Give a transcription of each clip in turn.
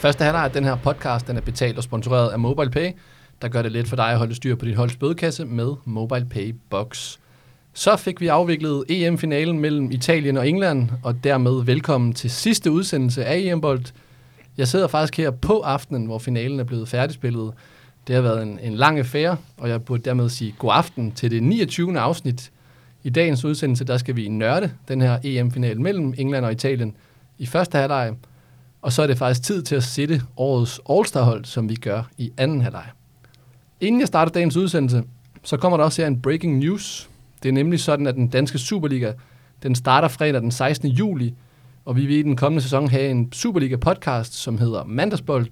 Første halvleg af den her podcast den er betalt og sponsoreret af MobilePay, der gør det let for dig at holde styr på dit holds bødekasse med MobilePay Box. Så fik vi afviklet EM-finalen mellem Italien og England, og dermed velkommen til sidste udsendelse af EM-bold. Jeg sidder faktisk her på aftenen, hvor finalen er blevet færdigspillet. Det har været en, en lang affære, og jeg burde dermed sige god aften til det 29. afsnit. I dagens udsendelse, der skal vi nørde den her EM-final mellem England og Italien i første halvleg, og så er det faktisk tid til at sætte årets All-Star-hold, som vi gør i anden halvleg. Inden jeg starter dagens udsendelse, så kommer der også her en breaking news. Det er nemlig sådan, at den danske Superliga, den starter fredag den 16. juli, og vi vil i den kommende sæson have en Superliga-podcast, som hedder Mandagsbold,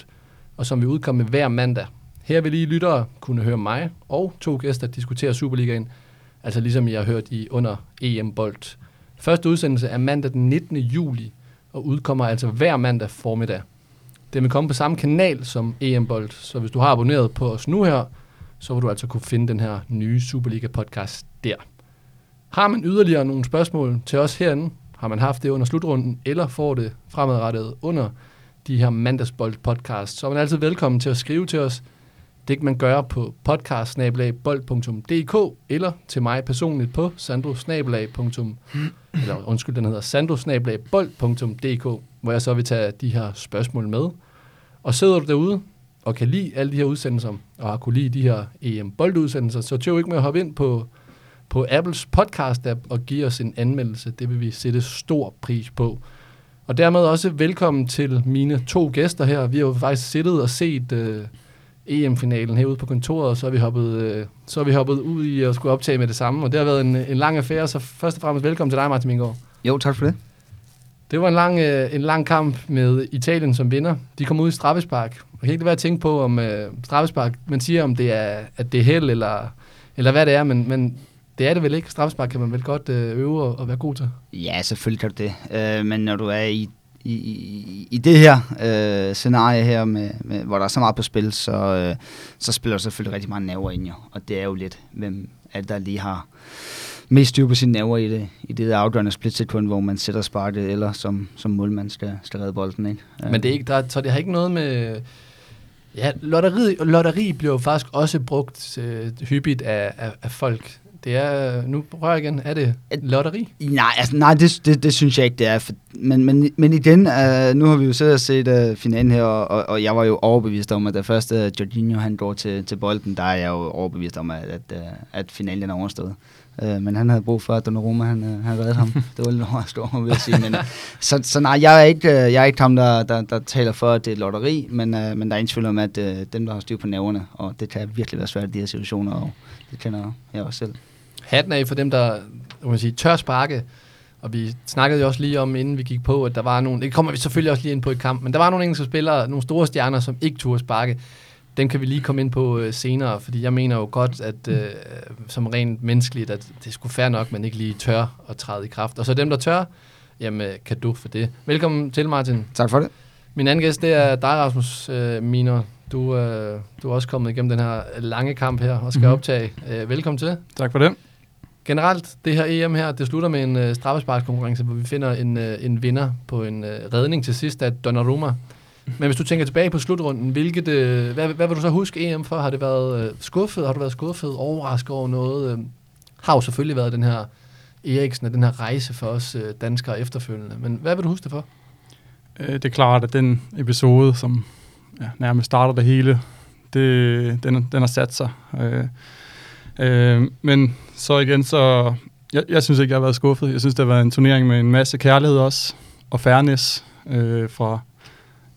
og som vi udkommer hver mandag. Her vil I lyttere kunne høre mig og to gæster diskutere Superligaen, altså ligesom I har hørt i under EM-bold. Første udsendelse er mandag den 19. juli, og udkommer altså hver mandag formiddag. Det vil komme på samme kanal som EM-bold, så hvis du har abonneret på os nu her, så vil du altså kunne finde den her nye Superliga-podcast der. Har man yderligere nogle spørgsmål til os herinde, har man haft det under slutrunden, eller får det fremadrettet under de her mandagsbold podcast, så er man altid velkommen til at skrive til os. Det kan man gøre på podcast eller til mig personligt på sandro eller undskyld, den hedder sandro hvor jeg så vil tage de her spørgsmål med. Og sidder du derude og kan lide alle de her udsendelser, og har kunne lide de her EM-boldudsendelser, så tøv ikke med at hoppe ind på, på Apples podcast-app og give os en anmeldelse. Det vil vi sætte stor pris på. Og dermed også velkommen til mine to gæster her. Vi har jo faktisk siddet og set øh, EM-finalen herude på kontoret, og så har vi hoppet, øh, så har vi hoppet ud i at skulle optage med det samme. Og det har været en, en lang affære, så først og fremmest velkommen til dig, Martin Mingård. Jo, tak for det. Det var en lang, øh, en lang kamp med Italien som vinder. De kom ud i straffespark. Jeg kan ikke være at tænke på, om øh, straffespark, man siger, om det er, at det er held, eller, eller hvad det er, men, men det er det vel ikke. Straffespark kan man vel godt øh, øve og, og være god til. Ja, selvfølgelig kan du det. Øh, men når du er i, i, i, i det her øh, scenarie her, med, med, hvor der er så meget på spil, så, øh, så spiller der selvfølgelig rigtig meget nerver ind, jo. Og det er jo lidt, hvem er det, der lige har mest styr på sine nerver i det, i det afgørende splitsekund, hvor man sætter sparket, eller som, som målmand skal, skal redde bolden. Ikke? Øh. Men det, er ikke, der, så det har ikke noget med... Ja, lotteri, lotteri bliver jo faktisk også brugt øh, hyppigt af, af, af folk. Det er, nu prøver jeg igen, er det lotteri? Nej, altså, nej det, det, det synes jeg ikke, det er. For, men, men, men igen, uh, nu har vi jo siddet og set uh, finalen her, og, og jeg var jo overbevist om, at da først uh, Jorginho han går til, til bolden, der er jeg jo overbevist om, at, at, uh, at finalen er overstået. Øh, men han havde brug for, at Donnarumma han, øh, han reddede ham. det var lidt overstået, vil jeg sige. Men, øh, så, så nej, jeg er ikke, øh, jeg er ikke ham, der, der, der taler for, at det er lotteri, men, øh, men der er ingen tvivl om, at øh, dem, der har styr på nerverne, og det kan virkelig være svært i de her situationer, og det kender jeg også selv hatten af for dem, der man sige, tør sparke. Og vi snakkede jo også lige om, inden vi gik på, at der var nogle, det kommer vi selvfølgelig også lige ind på i kamp, men der var nogle engelske spillere, nogle store stjerner, som ikke turde sparke. Dem kan vi lige komme ind på øh, senere, fordi jeg mener jo godt, at øh, som rent menneskeligt, at det skulle fair nok, man ikke lige tør at træde i kraft. Og så dem, der tør, jamen kan du for det. Velkommen til, Martin. Tak for det. Min anden gæst, det er dig, Rasmus øh, Miner. Du, øh, du er også kommet igennem den her lange kamp her og skal mm-hmm. optage. Øh, velkommen til. Tak for det. Generelt, det her EM her, det slutter med en uh, straffesparkskonkurrence, hvor vi finder en, uh, en vinder på en uh, redning til sidst af Donnarumma. Men hvis du tænker tilbage på slutrunden, hvilket, øh, hvad, hvad vil du så huske EM for? Har det været øh, skuffet? Har du været skuffet? Overrasket over noget? Øh, har jo selvfølgelig været den her Eriksen og den her rejse for os øh, danskere efterfølgende. Men hvad vil du huske det for? Øh, det er klart, at den episode, som ja, nærmest starter det hele, det, den, den har sat sig. Øh, Øh, men så igen, så jeg, jeg synes ikke, jeg har været skuffet. Jeg synes, det har været en turnering med en masse kærlighed også, og fairness øh, fra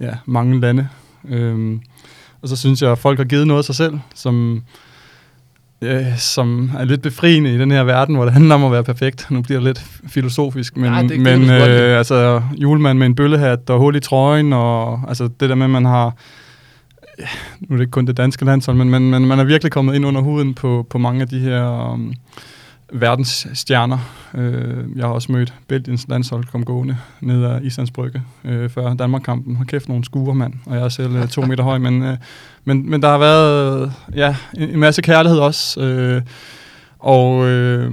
ja, mange lande. Øh, og så synes jeg, at folk har givet noget af sig selv, som, øh, som er lidt befriende i den her verden, hvor det handler om at være perfekt. Nu bliver det lidt filosofisk, men, ja, det, men det, øh, altså, julemand med en bøllehat og hul i trøjen, og altså, det der med, at man har nu er det ikke kun det danske landshold, men, men, men man er virkelig kommet ind under huden på, på mange af de her um, verdensstjerner. Øh, jeg har også mødt Belgiens landshold kom gående ned ad Islands Brygge øh, før Danmarkkampen. Har kæft nogle skuer, mand. Og jeg er selv øh, to meter høj, men, øh, men, men der har været ja, en, en masse kærlighed også. Øh, og øh,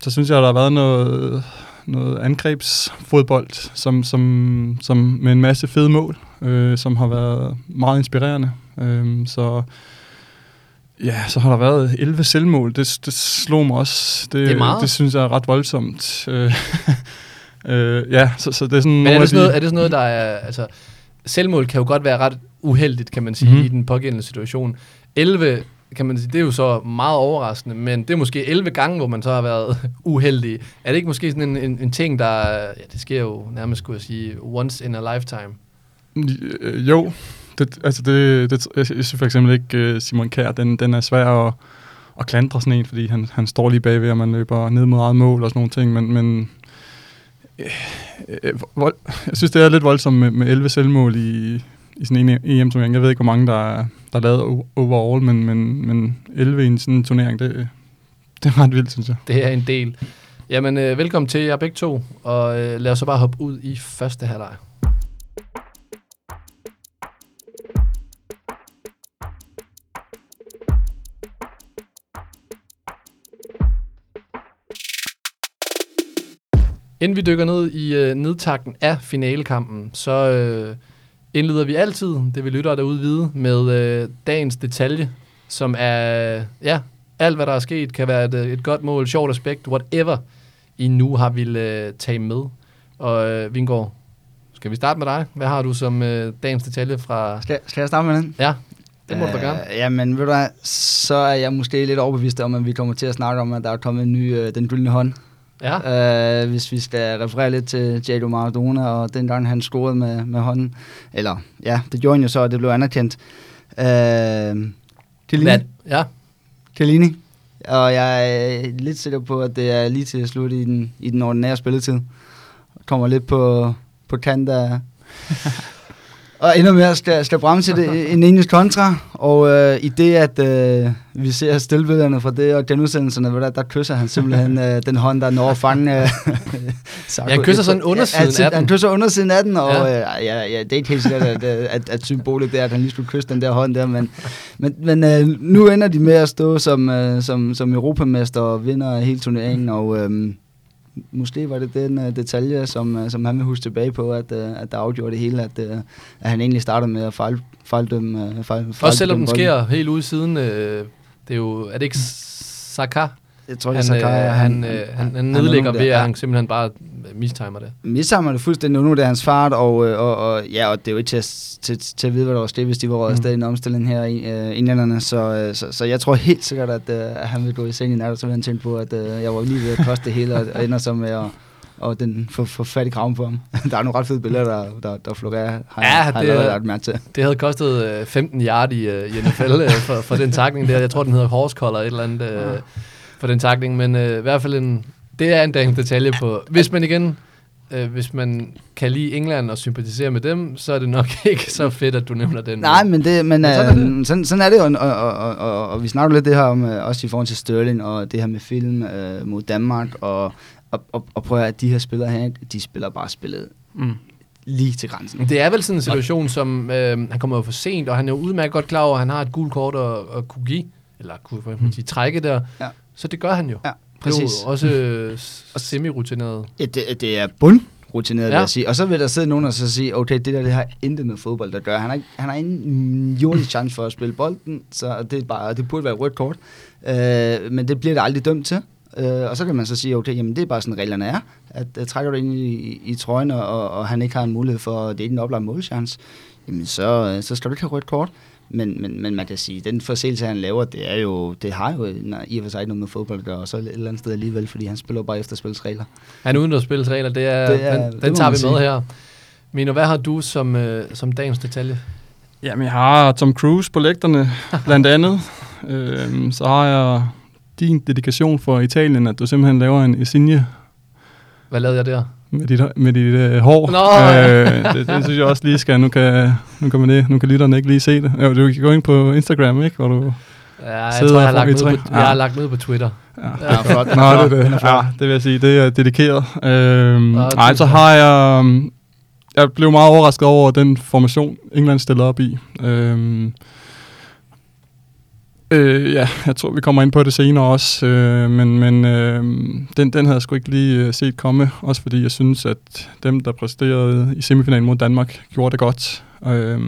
så synes jeg, der har været noget, noget angrebsfodbold, som, som, som med en masse fede mål. øh, som har været meget inspirerende. Øh, så ja, så har der været 11 selvmål. Det, det slog mig også. Det er meget. Det synes jeg er ret voldsomt. Øh, øh, ja, så, så det er sådan Men er det, sådan de- noget, er det sådan noget, der er... Altså, selvmål kan jo godt være ret uheldigt, kan man sige, Mhm. mm-hmm. i den pågældende situation. 11 kan man sige, det er jo så meget overraskende, men det er måske 11 gange, hvor man så har været uheldig. Er det ikke måske sådan en, en, en ting, der... Ja, det sker jo nærmest, skulle jeg sige, once in a lifetime. Øh, jo, det, altså det, det, jeg synes for eksempel ikke, øh, Simon Kær, den, den er svær at, at klandre sådan en, fordi han, han står lige bagved, og man løber ned mod eget mål og sådan nogle ting, men, men øh, øh, vold, jeg synes, det er lidt voldsomt med, med 11 selvmål i, i sådan en EM-turnering. Jeg ved ikke, hvor mange der er, der er lavet overall, men, men, men 11 i en sådan turnering, det, det er ret vildt, synes jeg. Det er en del. Jamen, øh, velkommen til jer begge to, og øh, lad os så bare hoppe ud i første halvleg. Inden vi dykker ned i øh, nedtakten af finalekampen, så øh, indleder vi altid, det vil lyttere derude vide, med øh, dagens detalje, som er, ja, alt hvad der er sket, kan være et, øh, et godt mål, sjovt aspekt, whatever, I nu har vil øh, tage med. Og øh, Vingård, skal vi starte med dig? Hvad har du som øh, dagens detalje fra... Skal, skal jeg starte med den? Ja, det må du da gerne. Øh, jamen, ved du hvad, så er jeg måske lidt overbevist om, at vi kommer til at snakke om, at der er kommet en ny, øh, den gyldne hånd. Ja, Øh, hvis vi skal referere lidt til Jadon Maradona, og dengang han scorede med, med hånden. Eller, ja, det gjorde han jo så, og det blev anerkendt. Øh, Chiellini. Hvad? Ja, Chiellini. Og jeg er lidt sikker på, at det er lige til at slutte i den, i den ordinære spilletid. Kommer lidt på, på kant af... og endnu mere skal, skal bremse det, en engelsk kontra. Og øh, i det, at øh, vi ser stillbillederne fra det, og genudsendelserne, hvor der, der kysser han simpelthen øh, den hånd, der når at fange... Øh, Sarko. Ja, han kysser sådan undersiden ja, af den. Han kysser undersiden af den, og Ja. ja. Øh, ja, ja, det er ikke helt sikkert, at, at, at, at symbolet der, at han lige skulle kysse den der hånd der, men, men, men øh, nu ender de med at stå som, øh, som, som europamester og vinder hele turneringen, og øh, måske var det den øh, detalje, som, øh, som han vil huske tilbage på, at, øh, at der afgjorde det hele, at, øh, at han egentlig startede med at fejl, fejldømme. Øh, fejl, også selvom den sker helt ude siden. Øh, det er jo... Er det ikke Saka? Jeg tror, Han, det er øh, han, øh, han, han nedlægger ved, at han simpelthen bare mistimer det. Mistimer det fuldstændig nu, det er hans fart, og, øh, og, og, ja, og det er jo ikke til at, til, til at vide, hvad der var sket, hvis de var røget Mm. i en omstilling her i øh, englænderne, så, øh, så, så jeg tror helt sikkert, at, øh, at han vil gå i seng i nat, og så vil han tænke på, at øh, jeg var lige ved at koste det hele, og, og ender så med at og den får få fat i kraven på ham. der er nogle ret fede billeder, der, der, der florerer, har, Ja, har det jeg mærke til. Det havde kostet øh, 15 yard i, øh, i NFL øh, for, for den takling der. Jeg tror, den hedder horse collar et eller andet øh, for den takling, men øh, i hvert fald en, det er en dagens detalje på. Hvis man igen, øh, hvis man kan lide England og sympatisere med dem, så er det nok ikke så fedt, at du nævner den. Nej, men, det, men, Men sådan sådan, er øh, sådan, sådan er det jo, og, og, og, og, og vi snakker lidt det her om, øh, også i forhold til Sterling, og det her med film øh, mod Danmark, og, og, og, og prøv at de her spillere her, de spiller bare spillet Mm. lige til grænsen. Det er vel sådan en situation, som øh, han kommer jo for sent, og han er jo udmærket godt klar over, at han har et gult kort at, at kunne give, eller kunne man sige, trække der. Ja. Så det gør han jo. Ja, Det er præcis. jo også øh, semi-rutineret. Ja, det, det er bundrutineret, ja. Ja. vil jeg sige. Og så vil der sidde nogen og så sige, okay, det der det har intet med fodbold at gøre. Han har, ikke, han har ingen jordisk chance for at spille bolden, så det, er bare, det burde være rødt kort. Øh, men det bliver det aldrig dømt til. Øh, og så kan man så sige, okay, jamen det er bare sådan reglerne er, at uh, trækker du ind i, i, i trøjen, og, og han ikke har en mulighed for, det er ikke en oplagt målchance, jamen så, øh, så skal du ikke have rødt kort. Men, men, men man kan sige, den forseelse, han laver, det, er jo, det har jo nej, i og for sig ikke noget med fodbold at gøre, og så et eller andet sted alligevel, fordi han spiller bare efter spillets regler. Han uden at spille regler, det er, Det er- den, det den tager vi med sige. her. Mino, hvad har du som, øh, som dagens detalje? Jamen, jeg har Tom Cruise på lægterne, blandt andet. øhm, så har jeg din dedikation for Italien, at du simpelthen laver en Insigne Hvad lavede jeg der? med dit, med dit øh, hår. Nå, ja. øh, det, det, synes jeg også lige skal. Nu kan, nu kan, man det, nu kan lytterne ikke lige se det. Jo, du kan gå ind på Instagram, ikke? Hvor du, Ja, jeg Sidder tror, jeg har, lagt træ. på, jeg har lagt noget på Twitter. ja. Ja, flot. Nå, det, er det. Ja, det vil jeg sige, det er dedikeret. Øhm, nej, så har jeg... øhm, Jeg blev meget overrasket over den formation, England stillede op i. Øhm, øh, ja, jeg tror, vi kommer ind på det senere også. Øh, men men øh, den, den havde jeg sgu ikke lige øh, set komme. Også fordi jeg synes, at dem, der præsterede i semifinalen mod Danmark, gjorde det godt. Øh,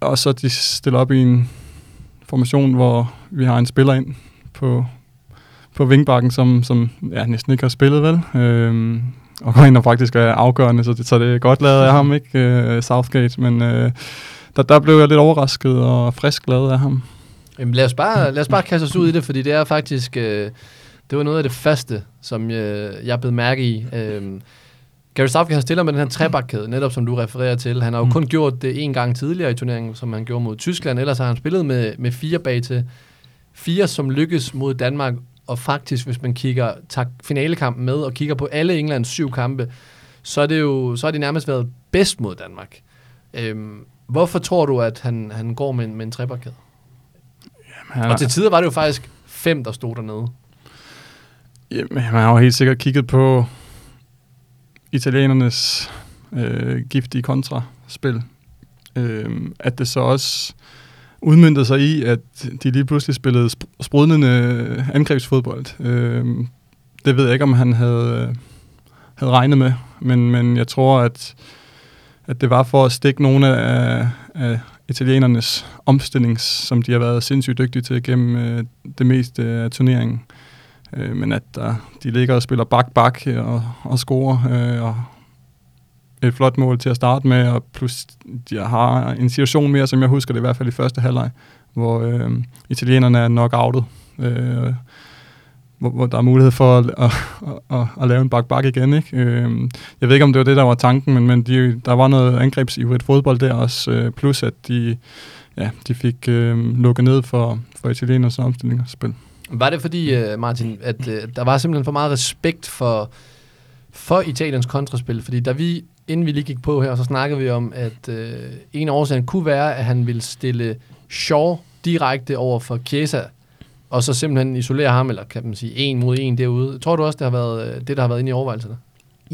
og så de stiller op i en formation, hvor vi har en spiller ind på, på vingbakken, som, som ja, næsten ikke har spillet, vel? Øh, og går ind og faktisk er afgørende, så det, så det er godt lavet af ham, ikke? Øh, Southgate, men øh, der, der blev jeg lidt overrasket og frisk lavet af ham. Jamen, lad, os bare, lad os bare kaste os ud i det, fordi det er faktisk... Øh, det var noget af det første, som jeg, jeg blev mærke i. Øh, Gary Southgate han stiller med den her trebakkæde, netop som du refererer til. Han har jo mm. kun gjort det en gang tidligere i turneringen, som han gjorde mod Tyskland. Ellers har han spillet med, med fire bag til. Fire, som lykkes mod Danmark. Og faktisk, hvis man kigger, tager finalekampen med og kigger på alle Englands syv kampe, så er det jo så har de nærmest været bedst mod Danmark. Øhm, hvorfor tror du, at han, han går med en, med en trebakkæde? Jamen, og til tider var det jo faktisk fem, der stod dernede. Jamen, man har jo helt sikkert kigget på italienernes øh, giftige kontraspil. Øh, at det så også udmyndtede sig i, at de lige pludselig spillede sp- sprudlende angrebsfodbold. Øh, det ved jeg ikke, om han havde, havde regnet med, men, men jeg tror, at, at det var for at stikke nogle af, af italienernes omstilling, som de har været sindssygt dygtige til gennem øh, det meste af turneringen. Øh, men at der, de ligger og spiller bak-bak øh, og, og scorer, øh, og et flot mål til at starte med, og plus de har en situation mere, som jeg husker det i hvert fald i første halvleg, hvor øh, italienerne er nok outet. Øh, hvor, hvor der er mulighed for at, at, at, at, at lave en bak-bak igen. Ikke? Øh, jeg ved ikke, om det var det, der var tanken, men, men de, der var noget angrebsivrigt fodbold der også, øh, plus at de, ja, de fik øh, lukket ned for, for italieners spil. Var det fordi, øh, Martin, at øh, der var simpelthen for meget respekt for, for Italiens kontraspil? Fordi da vi, inden vi lige gik på her, så snakkede vi om, at øh, en af årsagen kunne være, at han ville stille Shaw direkte over for Chiesa, og så simpelthen isolere ham, eller kan man sige, en mod en derude. Tror du også, det har været øh, det, der har været inde i overvejelserne?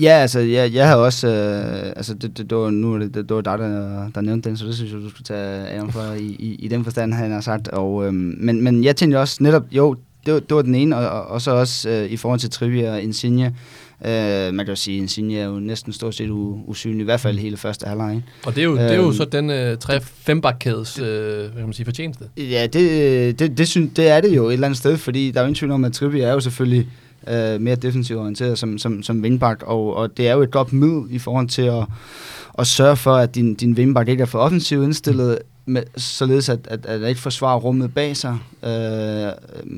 Ja, altså, jeg, jeg har også, øh, altså, det, det, det, var, nu det, det, var dig, der, der nævnte den, så det synes jeg, du skulle tage æren for i, i, i den forstand, han har sagt. Og, øh, men, men jeg tænkte også netop, jo, det var, det var den ene, og, og, og så også øh, i forhold til Trivia og Insigne. Øh, man kan jo sige, at Insigne er jo næsten stort set u, usynlig, i hvert fald hele første halvleg. Og det er jo, øh, det er jo øhm, så den øh, 3-5 bakkædes øh, hvad kan man sige, fortjeneste. Ja, det, det, det, synes, det er det jo et eller andet sted, fordi der er jo ingen tvivl om, at Trivia er jo selvfølgelig øh, mere defensivt orienteret som, som, som vindbak, og, og det er jo et godt middel i forhold til at, at sørge for, at din, din vindbak ikke er for offensivt indstillet, med, således at, at, at ikke forsvarer rummet bag sig, øh,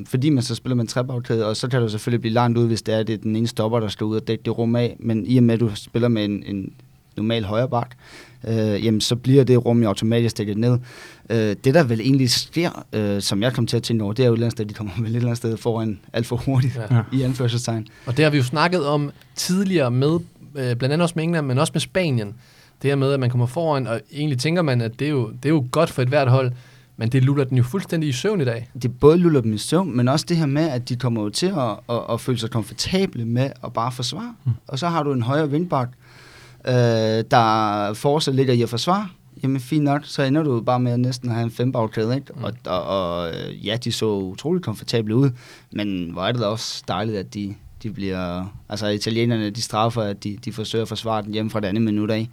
fordi man så spiller med en trebagkæde, og så kan du selvfølgelig blive langt ud, hvis det er, det er den ene stopper, der skal ud og dække det rum af, men i og med, at du spiller med en, en normal højre bak, øh, jamen så bliver det rum jo automatisk dækket ned. Øh, det der vel egentlig sker, øh, som jeg kom til at tænke over, det er jo et eller andet sted, de kommer vel et eller andet sted foran alt for hurtigt ja. i anførselstegn. Og det har vi jo snakket om tidligere med, øh, blandt andet også med England, men også med Spanien, det her med, at man kommer foran, og egentlig tænker man, at det er jo, det er jo godt for et hvert hold, men det luller den jo fuldstændig i søvn i dag. Det både luller dem i søvn, men også det her med, at de kommer jo til at, at, at føle sig komfortable med at bare forsvare. Mm. Og så har du en højere vindbak, øh, der fortsat ligger i at forsvare. Jamen fint nok, så ender du bare med at næsten have en fembagkæde, ikke? Mm. Og, og, og ja, de så utroligt komfortable ud, men hvor er det da også dejligt, at de, de bliver... Altså italienerne, de straffer, at de, de forsøger at forsvare den hjemme fra det andet minut af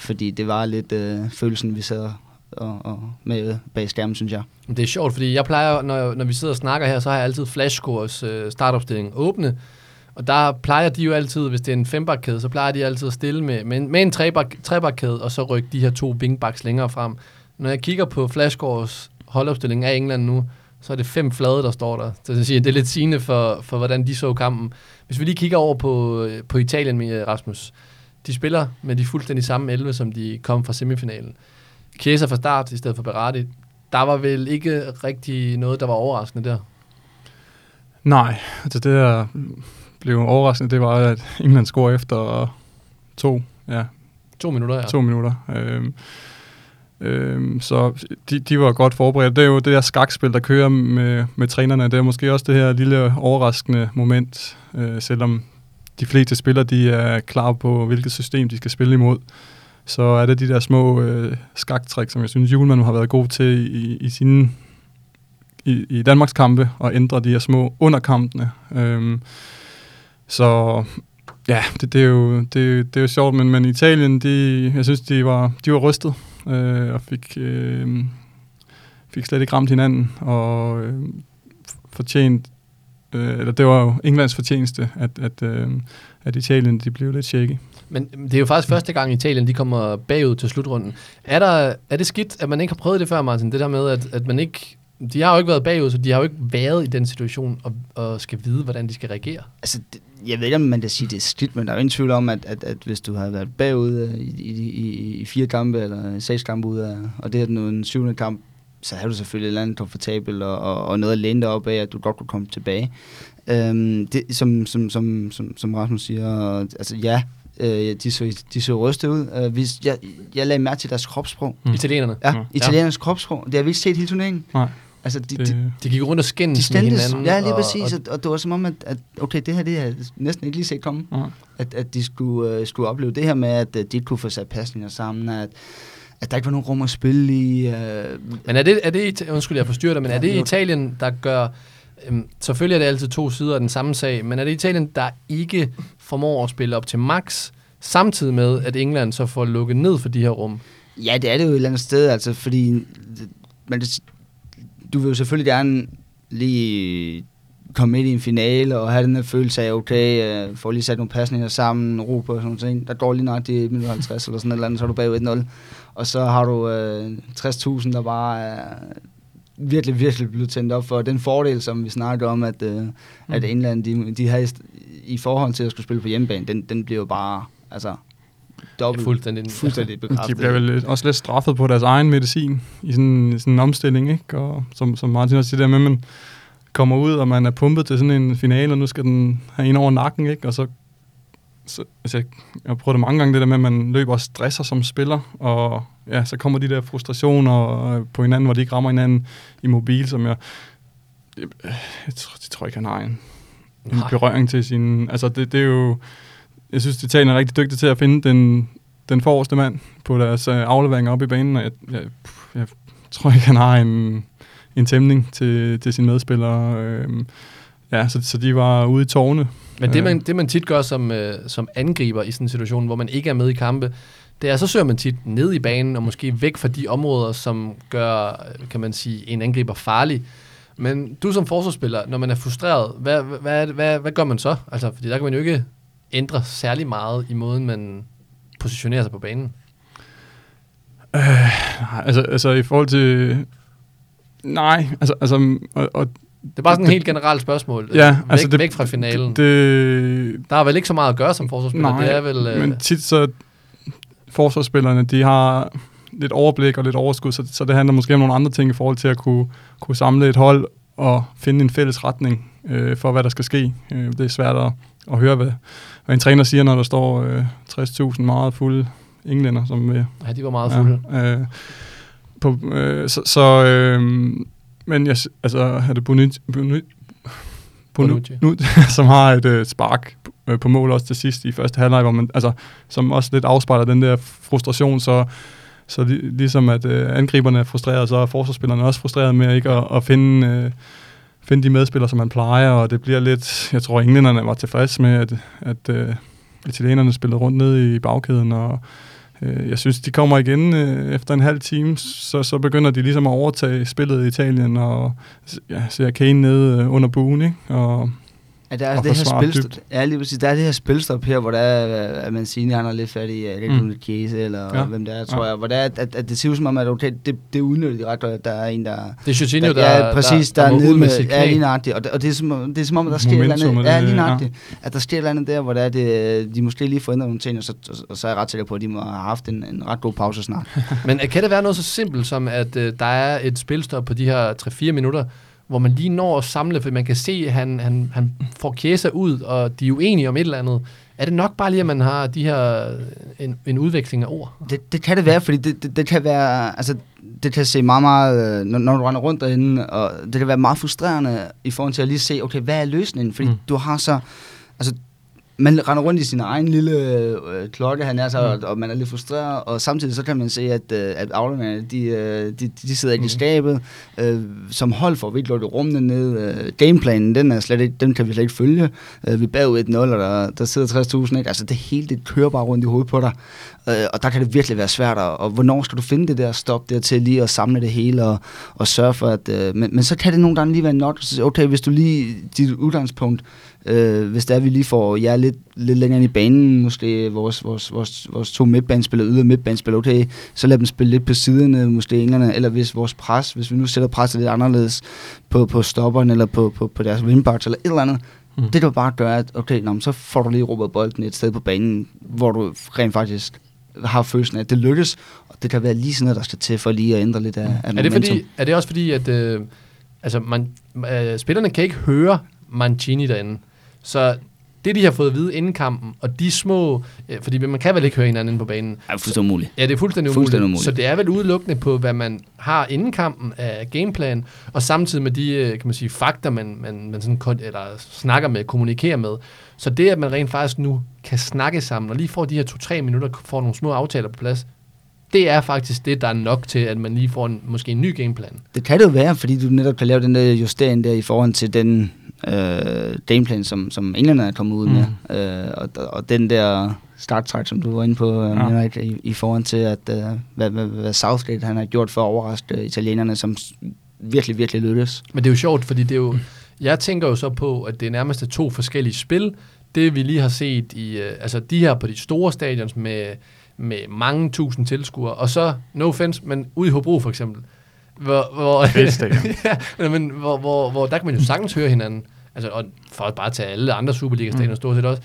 fordi det var lidt øh, følelsen, vi sad og, og med bag skærmen, synes jeg. Det er sjovt, fordi jeg plejer, når, når vi sidder og snakker her, så har jeg altid flashscores øh, startopstilling åbne, og der plejer de jo altid, hvis det er en fembakkæde, så plejer de altid at stille med, med, en, med en trebak, trebakkæde, og så rykke de her to wingbacks længere frem. Når jeg kigger på flashscores holdopstilling af England nu, så er det fem flade, der står der. Så siger, det er lidt sigende for, for, hvordan de så kampen. Hvis vi lige kigger over på, øh, på Italien med øh, Rasmus, de spiller med de fuldstændig samme 11, som de kom fra semifinalen. Chiesa fra start i stedet for Berardi. Der var vel ikke rigtig noget, der var overraskende der? Nej, altså det der blev overraskende, det var, at England scorede efter to, ja, to minutter. Ja. To minutter. Øhm, øhm, så de, de var godt forberedt. Det er jo det der skakspil, der kører med, med trænerne. Det er måske også det her lille overraskende moment, øh, selvom de fleste spillere de er klar på, hvilket system de skal spille imod. Så er det de der små øh, skaktræk, som jeg synes, Julemand har været god til i, i sine i, i Danmarks kampe og ændre de her små underkampene. Øhm, så Ja, det, det, er jo, det, det er jo sjovt, men, men Italien, de, jeg synes, de var, de var rystet øh, og fik, øh, fik slet ikke ramt hinanden og øh, fortjent, øh, eller det var jo Englands fortjeneste, at, at, øh, at Italien de blev lidt shaky. Men det er jo faktisk første gang, Italien de kommer bagud til slutrunden. Er, der, er det skidt, at man ikke har prøvet det før, Martin? Det der med, at, at man ikke... De har jo ikke været bagud, så de har jo ikke været i den situation og, og skal vide, hvordan de skal reagere. Altså, det, jeg ved ikke, om man kan sige, det er skidt, men der er jo ingen tvivl om, at, at, at hvis du har været bagud øh, i, i, i, i fire kampe, eller seks kampe ud af, og det er nu en syvende kamp, så har du selvfølgelig et eller andet komfortabelt, og, og, og noget at læne dig op af, at du godt kunne komme tilbage. Øhm, det, som, som, som, som, som Rasmus siger, altså ja, øh, de, så, de så rystet ud. Øh, vi, jeg, jeg lagde mærke til deres kropssprog. Mm. Italienerne. Ja, ja. italienernes kropssprog. Det har vi ikke set hele turneringen. Nej. Altså, de, Det, de, De gik rundt og skændes de med hinanden. ja, lige og- præcis, Og, og, og det var som om, at, at okay, det her, det har jeg næsten ikke lige set komme, nej. at, at de skulle, øh, skulle opleve det her med, at øh, de ikke kunne få sat pasninger sammen, at, at der ikke var nogen rum at spille i. Øh, men er det, er det, undskyld, jeg forstyrrer dig, men er Ja, det jo. Italien, der gør... Øhm, selvfølgelig er det altid to sider af den samme sag, men er det Italien, der ikke formår at spille op til max, samtidig med, at England så får lukket ned for de her rum? Ja, det er det jo et eller andet sted, altså, fordi men det, du vil jo selvfølgelig gerne lige komme ind i en finale og have den her følelse af, okay, uh, får lige sat nogle pasninger sammen, ro på og sådan nogle ting. Der går lige nok minut 50 eller sådan et eller andet, så er du bagud 1-0. Og så har du uh, 60.000, der bare er virkelig, virkelig blevet tændt op for den fordel, som vi snakker om, at, uh, mm. at England, de, de har i, forhold til at skulle spille på hjemmebane, den, den bliver jo bare, altså, dobbelt, Fuldstændig. fuldstændig bekræftet. De bliver vel lidt- også lidt straffet på deres egen medicin i sådan, sådan en omstilling, ikke? Og som, som Martin også siger, der med, man kommer ud, og man er pumpet til sådan en finale, og nu skal den have en over nakken, ikke? Og så, så altså, jeg har prøvet det mange gange, det der med, at man løber og stresser som spiller, og ja, så kommer de der frustrationer øh, på hinanden, hvor de ikke rammer hinanden i mobil, som jeg, jeg, jeg, tror, jeg tror ikke, han har en, en Nej. berøring til sin... Altså, det, det er jo... Jeg synes, Italien er rigtig dygtig til at finde den, den forreste mand på deres øh, afleveringer op i banen, og jeg, jeg, jeg tror ikke, han har en, en tæmning til, til sine medspillere. Øh, ja, så, så de var ude i tårne. Men det Øh. man, det, man tit gør som, øh, som angriber i sådan en situation, hvor man ikke er med i kampe, det er, så søger man tit ned i banen, og måske væk fra de områder, som gør, øh, kan man sige, en angriber farlig. Men du som forsvarsspiller, når man er frustreret, hvad, hvad, hvad, hvad, gør man så? Altså, fordi der kan man jo ikke ændre særlig meget i måden, man positionerer sig på banen. Nej, altså, altså i forhold til... Nej, altså... altså og, og, Det er bare sådan et helt generelt spørgsmål. Ja, væk, altså det- væk fra finalen. det, der er vel ikke så meget at gøre som forsvarsspiller. Nej, det er vel... Øh, men tit så forsvarsspillerne, de har lidt overblik og lidt overskud, så, så det handler måske om nogle andre ting i forhold til at kunne, kunne samle et hold og finde en fælles retning øh, for, hvad der skal ske. Øh, det er svært at, at høre, hvad, hvad en træner siger, når der står øh, 60.000 meget fulde englænder, som vil ja, de var meget fulde. Ja, øh, på, øh, så, så øh, men jeg, altså, er det Bonucci, Bonucci, Bonucci. Bonucci. som har et øh, spark øh, på mål også til sidst i første halvleg, hvor man, altså, som også lidt afspejler den der frustration, så så lig, ligesom at øh, angriberne er frustrerede, så er forsvarsspillerne også frustrerede med ikke at, at finde, øh, finde de medspillere, som man plejer, og det bliver lidt, jeg tror englænderne var tilfredse med, at, at øh, italienerne spillede rundt ned i bagkæden, og Øh, jeg synes, de kommer igen øh, efter en halv time, så, så begynder de ligesom at overtage spillet i Italien, og ja, ser Kane nede øh, under buen, ikke? Og, Ja, der er det her spilstop, ja, lige præcis, der er det her spilstop her, hvor der er, at man siger, at han har lidt fat i, er det Mm. Chiesa, eller Ja. ja. hvem det er, tror Ja. jeg, hvor der er, at, at det ser ud som om, at okay, det, det udnytter de ret at der er en, der, Det er Jorginho, der, ja, præcis, der, der, er må nede med med, ja, lige nøjagtigt, og, det, og det, er som, om- det er som om, at der sker et eller andet, og ja, det- lige ja. nøjagtigt, at der sker et eller andet der, hvor der er det, de måske lige får ændret nogle ting, og så, og, og så er jeg ret sikker på, at de må have haft en, en ret god pause snart. Men øh, kan det være noget så simpelt som, at øh, der er et spilstop på de her 3-4 minutter, hvor man lige når at samle, for man kan se, at han, han, han får Chiesa ud, og de er uenige om et eller andet. Er det nok bare lige, at man har de her, en, en udveksling af ord? Det, det kan det være, fordi det, det, det kan være, altså, det kan se meget, meget, øh, når, når du render rundt derinde, og det kan være meget frustrerende i forhold til at lige se, okay, hvad er løsningen? Fordi Mm. mm. du har så, altså, man render rundt i sin egen lille øh, klokke, han er så, mm. og, og man er lidt frustreret, og samtidig så kan man se, at, øh, at afleverne, de, øh, de, de sidder mm. i skabet, øh, som hold for vi lukket rummene ned. Øh, gameplanen, den, er slet ikke, den kan vi slet ikke følge. Øh, vi er bagud 1-0, og der, der sidder 60.000, ikke? Altså det hele, det kører bare rundt i hovedet på dig. Øh, og der kan det virkelig være svært, og, og hvornår skal du finde det der stop der til lige at samle det hele, og, og sørge for, at... Øh, men, men så kan det nogle gange lige være nok, okay, hvis du lige, dit udgangspunkt, Øh, hvis der vi lige får jer lidt, lidt længere i banen, måske vores, vores, vores, vores to midtbanespillere, yder midtbanespillere, okay, så lad dem spille lidt på siderne, måske englerne, eller hvis vores pres, hvis vi nu sætter presset lidt anderledes på, på stopperen, eller på, på, på deres windbacks, eller et eller andet, mm. det kan bare gøre, at okay, nå, så får du lige råbet bolden et sted på banen, hvor du rent faktisk har følelsen af, at det lykkes, og det kan være lige sådan noget, der skal til for lige at ændre lidt af, af er det, fordi, er det også fordi, at øh, altså man, øh, spillerne kan ikke høre Mancini derinde? Så det, de har fået at vide inden kampen, og de små... Øh, fordi man kan vel ikke høre hinanden på banen. Det er fuldstændig umuligt. Ja, det er fuldstændig, fuldstændig umuligt. Så det er vel udelukkende på, hvad man har inden kampen af gameplan, og samtidig med de øh, kan man sige, fakta, man, man, man sådan, eller snakker med, kommunikerer med. Så det, at man rent faktisk nu kan snakke sammen, og lige får de her to-tre minutter, får nogle små aftaler på plads, det er faktisk det, der er nok til, at man lige får en, måske en ny gameplan. Det kan det jo være, fordi du netop kan lave den der justering der i forhold til den øh, gameplan, som, som englænderne er kommet ud mm. med. Øh, og, og den der starttræk, som du var inde på, øh, ja. i, i forhold til, at øh, hvad, hvad, hvad Southgate han har gjort for at overraske italienerne, som virkelig, virkelig lykkes. Men det er jo sjovt, fordi det er jo, jeg tænker jo så på, at det er nærmest to forskellige spil. Det vi lige har set i, øh, altså de her på de store stadions med, med mange tusind tilskuere, og så, no offense, men ude i Hobro for eksempel, hvor, hvor, ja, men, hvor, hvor, hvor der kan man jo sagtens høre hinanden. Altså, og for at bare tage alle andre Superliga-stadioner mm. stort set også,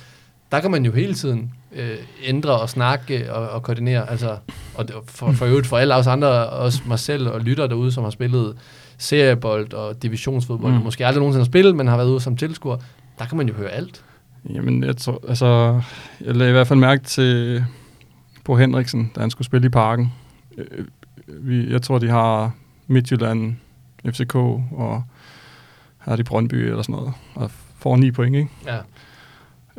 der kan man jo hele tiden øh, ændre og snakke og, og koordinere. Altså, og for, for øvrigt for alle os andre, også mig selv og lytter derude, som har spillet seriebold og divisionsfodbold, mm. og måske aldrig nogensinde har spillet, men har været ude som tilskuer, der kan man jo høre alt. Jamen, jeg tror, altså, jeg lagde i hvert fald mærke til på Henriksen, da han skulle spille i parken. Øh, vi, jeg tror, de har Midtjylland, FCK og her de Brøndby eller sådan noget, og får ni point, ikke? Ja.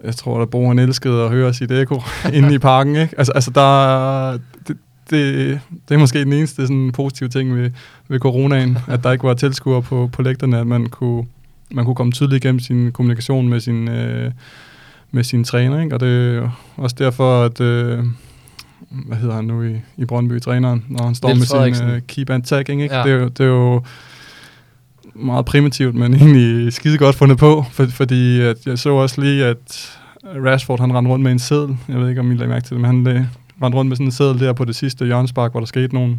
Jeg tror, at Bo han elskede at høre sit ekko inde i parken, ikke? Altså, altså der, det, det, det er måske den eneste sådan, positive ting ved, ved coronaen, at der ikke var tilskuere på, på lægterne, at man kunne, man kunne komme tydeligt igennem sin kommunikation med sin, øh, med sin træner, ikke? Og det er også derfor, at... Øh, hvad hedder han nu i, i Brøndby, træneren, når han står Niels med sin uh, keep and tagging, ikke? Ja. Det, er jo, det er jo meget primitivt, men egentlig skide godt fundet på, for, fordi at jeg så også lige, at Rashford han rendte rundt med en seddel, jeg ved ikke, om I lagde mærke til det, men han lagde, rendte rundt med sådan en seddel der på det sidste hjørnespark, hvor der skete nogle,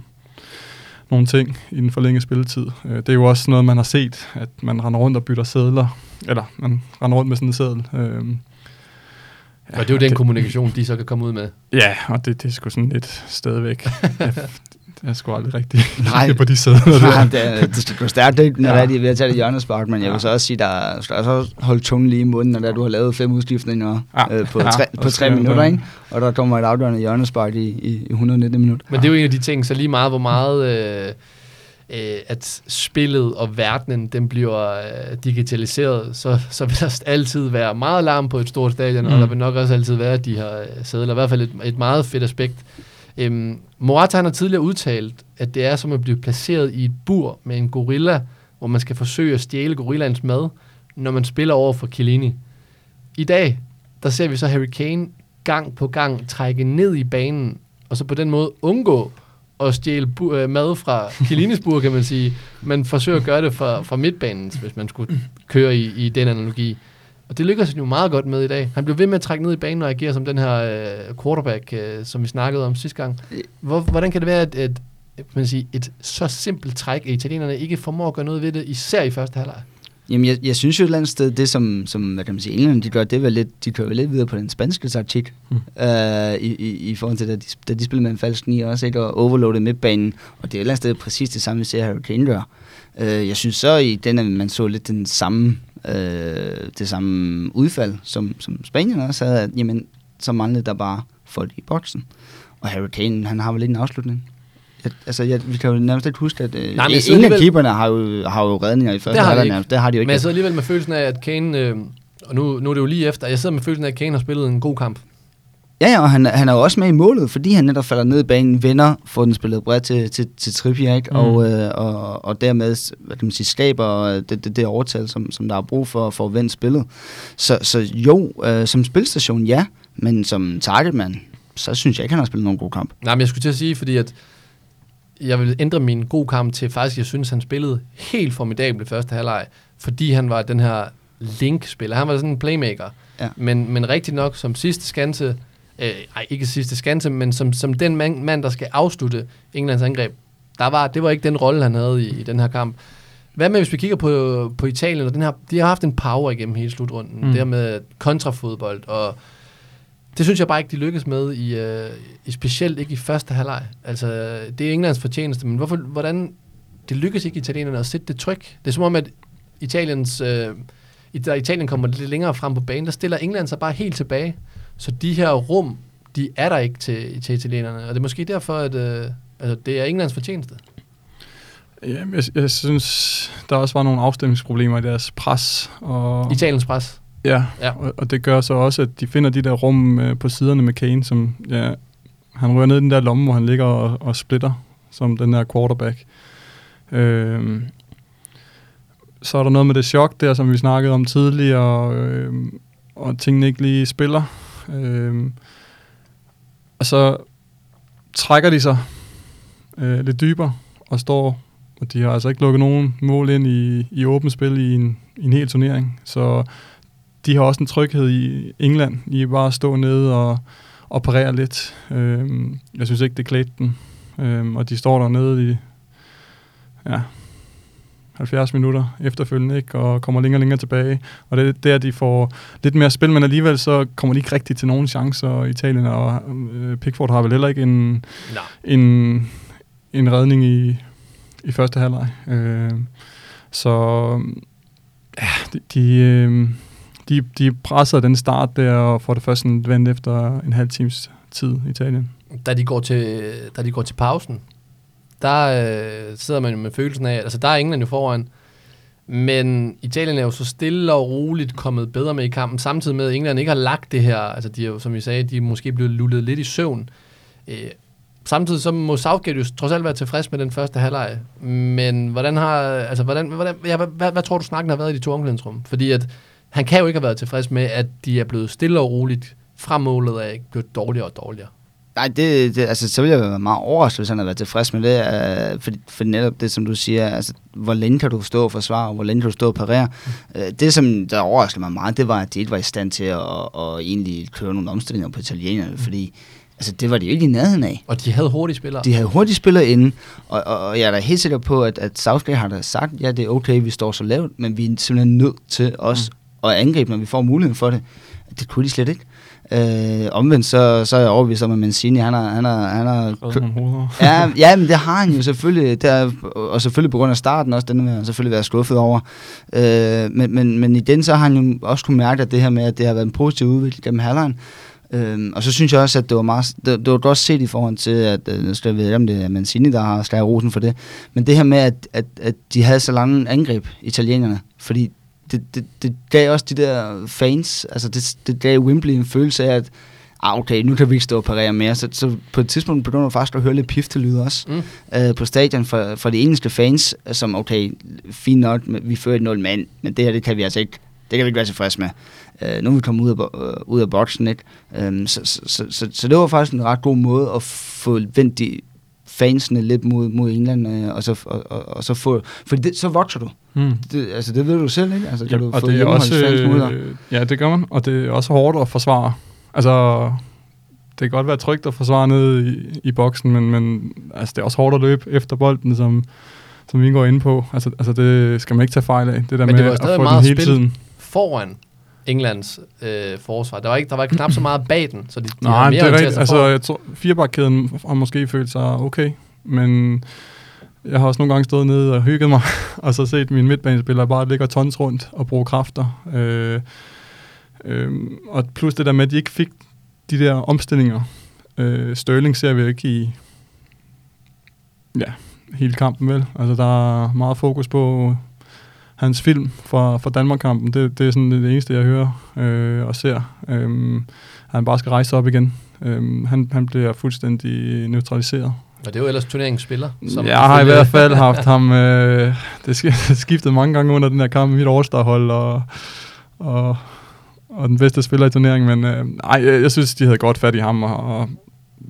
nogle ting i den forlængede spilletid. Uh, det er jo også noget, man har set, at man render rundt og bytter sædler, eller man render rundt med sådan en seddel. Ja, og det er jo den det, kommunikation, de så kan komme ud med. Ja, og det, det er sgu sådan lidt stadigvæk. jeg, jeg er sgu aldrig rigtig Nej, på de sæder. Nej, det, det skal gå stærkt, det, når ja. de er ved at tage det hjørnespark, men jeg vil så også sige, der skal også holde tungen lige i munden, når der, du har lavet fem udskiftninger ja. øh, på, ja, tre, på tre minutter, ikke? og der kommer et afgørende hjørnespark i, i, i 119 minutter. Men det er jo en af de ting, så lige meget, hvor meget... Øh, øh, at spillet og verdenen den bliver øh, digitaliseret, så, så vil der altid være meget larm på et stort stadion, mm. og der vil nok også altid være de her øh, sædler. I hvert fald et, et meget fedt aspekt. Øhm, Morata han har tidligere udtalt, at det er som at blive placeret i et bur med en gorilla, hvor man skal forsøge at stjæle gorillans mad, når man spiller over for Chiellini. I dag, der ser vi så Harry Kane gang på gang trække ned i banen, og så på den måde undgå at stjæle bu- øh, mad fra Kilinesburg, kan man sige, Man forsøger at gøre det fra, fra midtbanen, hvis man skulle køre i, i den analogi. Og det lykkedes han jo meget godt med i dag. Han blev ved med at trække ned i banen og agere som den her øh, quarterback, øh, som vi snakkede om sidste gang. Hvor, hvordan kan det være, at, at man sige, et så simpelt træk, at italienerne ikke formår at gøre noget ved det, især i første halvleg? Jamen, jeg, jeg synes jo et eller andet sted, det som, som hvad kan man sige, England, de gør, det er lidt, de kører lidt videre på den spanske taktik, mm. øh, i, i, i forhold til, da de, da de spiller med en falsk 9 også, ikke, og overloade midtbanen, og det er et eller andet sted præcis det samme, vi ser Harry Kane gør. Øh, jeg synes så i den, at man så lidt den samme, øh, det samme udfald, som, som Spanien også havde, at jamen, så manglede der bare folk i boksen. Og Harry Kane, han har vel lidt en afslutning. Jeg, altså, jeg, vi kan jo nærmest ikke huske, at Nej, men ingen af keeperne har jo, har jo redninger i første halvleg nærmest. Det har de jo ikke. Men jeg sidder alligevel med følelsen af, at Kane... Øh, Og nu, nu er det jo lige efter, jeg sidder med følelsen af, at Kane har spillet en god kamp. Ja, ja, og han, han er jo også med i målet, fordi han netop falder ned i banen, vinder, får den spillet bredt til, til, til Trippier, ikke? Mm. Og, øh, og, og dermed hvad kan man sige, skaber det, det, det overtal, som, som der er brug for, for at vende spillet. Så, så jo, øh, som spilstation, ja, men som targetman, så synes jeg ikke, han har spillet nogen god kamp. Nej, men jeg skulle til at sige, fordi at jeg vil ændre min god kamp til faktisk, jeg synes, han spillede helt formidabelt i første halvleg, fordi han var den her link-spiller. Han var sådan en playmaker. Ja. Men, men rigtig nok som sidste skanse, øh, ej, ikke sidste skanse, men som, som den mand, mand, der skal afslutte Englands angreb, der var, det var ikke den rolle, han havde i, i den her kamp. Hvad med, hvis vi kigger på, på Italien, og den her, de har haft en power igennem hele slutrunden. Mm. det her med kontrafodbold, og det synes jeg bare ikke, de lykkes med, i, øh, i specielt ikke i første halvleg. Altså, det er Englands fortjeneste, men hvorfor, hvordan, det lykkes ikke italienerne at sætte det tryk? Det er som om, at Italiens, øh, da Italien kommer lidt længere frem på banen, der stiller England sig bare helt tilbage. Så de her rum, de er der ikke til, til italienerne. Og det er måske derfor, at øh, altså, det er Englands fortjeneste. Ja, jeg, jeg synes, der også var nogle afstemningsproblemer i deres pres. Og, Italiens pres. Ja, Ja. og, og det gør så også, at de finder de der rum øh, på siderne med Kane, som ja, han rører ned i den der lomme, hvor han ligger og, og splitter, som den der quarterback. Øhm, så er der noget med det chok der, som vi snakkede om tidligere, øh, og tingene ikke lige spiller. Øh, og så trækker de sig øh, lidt dybere og står, og de har altså ikke lukket nogen mål ind i, i åbent spil i en, i en hel turnering. Så de har også en tryghed i England, i bare at stå nede og, parere lidt. Øh, jeg synes ikke, det klædte den. Øh, og de står dernede i ja, 70 minutter efterfølgende, ikke? og kommer længere og længere tilbage. Og det er der, de får lidt mere spil, men alligevel så kommer de ikke rigtig til nogen chancer. Italien og øh, Pickford har vel heller ikke en, en, en redning i, i første halvleg. Øh, så ja, de, de, øh, de, de presser den start der og får det først sådan vendt efter en halv times tid i Italien. da de går til, da de går til pausen, der øh, sidder man jo med følelsen af, altså der er England jo foran, men Italien er jo så stille og roligt kommet bedre med i kampen, samtidig med, at England ikke har lagt det her, altså de er jo, som vi sagde, de er måske blevet lullet lidt i søvn. Øh, samtidig så må Southgate jo trods alt være tilfreds med den første halvleg, men hvordan har, altså hvordan, hvordan ja, hvad, hvad, hvad tror du snakken har været i de to omklædningsrum? Fordi at han kan jo ikke have været tilfreds med, at de er blevet stille og roligt fremmålet af blevet dårligere og dårligere. Nej, det, det, altså, så ville jeg være meget overrasket, hvis han havde været tilfreds med det, øh, for, for netop det, som du siger, altså, hvor længe kan du stå og forsvare, og hvor længe kan du stå og parere. Mm. Øh, det, som der overraskede mig meget, det var, at de ikke var i stand til at, at, egentlig køre nogle omstillinger på italienerne, mm. fordi altså, det var de jo ikke i nærheden af. Og de havde hurtige spillere. De havde hurtigt spillet inden, og, og, og jeg er da helt sikker på, at, at Southgate har da sagt, ja, det er okay, vi står så lavt, men vi er simpelthen nødt til os mm. At angribe, når vi får muligheden for det. Det kunne de slet ikke. Øh, omvendt så, så er jeg overbevist om, at Mancini, han har, han har, han har ja, ja, men det har han jo selvfølgelig, det er, og selvfølgelig på grund af starten også, den vil han selvfølgelig være skuffet over. Øh, men, men, men i den så har han jo også kunne mærke, at det her med, at det har været en positiv udvikling gennem halvlejen. Øh, og så synes jeg også, at det var, meget, det, det var godt set i forhold til, at øh, jeg ved ikke, om det er Mancini, der har slaget rosen for det, men det her med, at, at, at de havde så lange angreb, italienerne, fordi det, det, det gav også de der fans, altså det, det gav Wembley en følelse af, at ah, okay, nu kan vi ikke stå og parere mere. Så, så på et tidspunkt begynder man faktisk at høre lidt piftelyd også Mm. øh, på stadion fra, fra de engelske fans, som okay, fint nok, vi fører et 0 mand, men det her, det kan vi altså ikke, det kan vi ikke være tilfreds med. Øh, nu er vi kommet ud af, øh, ud af boksen, ikke? Øh, så, så, så, så, så det var faktisk en ret god måde at få vendt de fansene lidt mod, mod England, øh, og, så, og, og, og så få, for det, så vokser du. Mm. Det, altså, det ved du selv, ikke? Altså, kan Ja, du og få det er også, mod dig? øh, ja, det gør man, og det er også hårdt at forsvare. Altså, det kan godt være trygt at forsvare nede i, i boksen, men, men altså, det er også hårdt at løbe efter bolden, som, som vi går ind på. Altså, altså, det skal man ikke tage fejl af. Det der Men med det var at stadig få meget den hele spil. tiden. foran Englands øh, forsvar. Der var, ikke, der var knap så meget bag den, så de, de Nej, havde det mere er rigtigt. Altså, jeg tror, firebakkæden har måske følt sig okay, men jeg har også nogle gange stået nede og hygget mig, og så set mine midtbanespillere bare ligge og tons rundt og bruge kræfter. Øh, øh, og plus det der med, at de ikke fik de der omstillinger. Øh, Sterling ser vi ikke i ja, hele kampen vel. Altså, der er meget fokus på hans film fra, fra Danmark-kampen. Det, det er sådan det eneste, jeg hører øh, og ser. Øh, han bare skal rejse op igen. Øh, han, han bliver fuldstændig neutraliseret. Og det er jo ellers turneringens spiller. Som jeg har i hvert fald haft ham... Øh, det skiftet mange gange under den her kamp i mit All-Star-hold, og, og, og den bedste spiller i turneringen. Men øh, ej, jeg, jeg synes, de havde godt fat i ham, og, og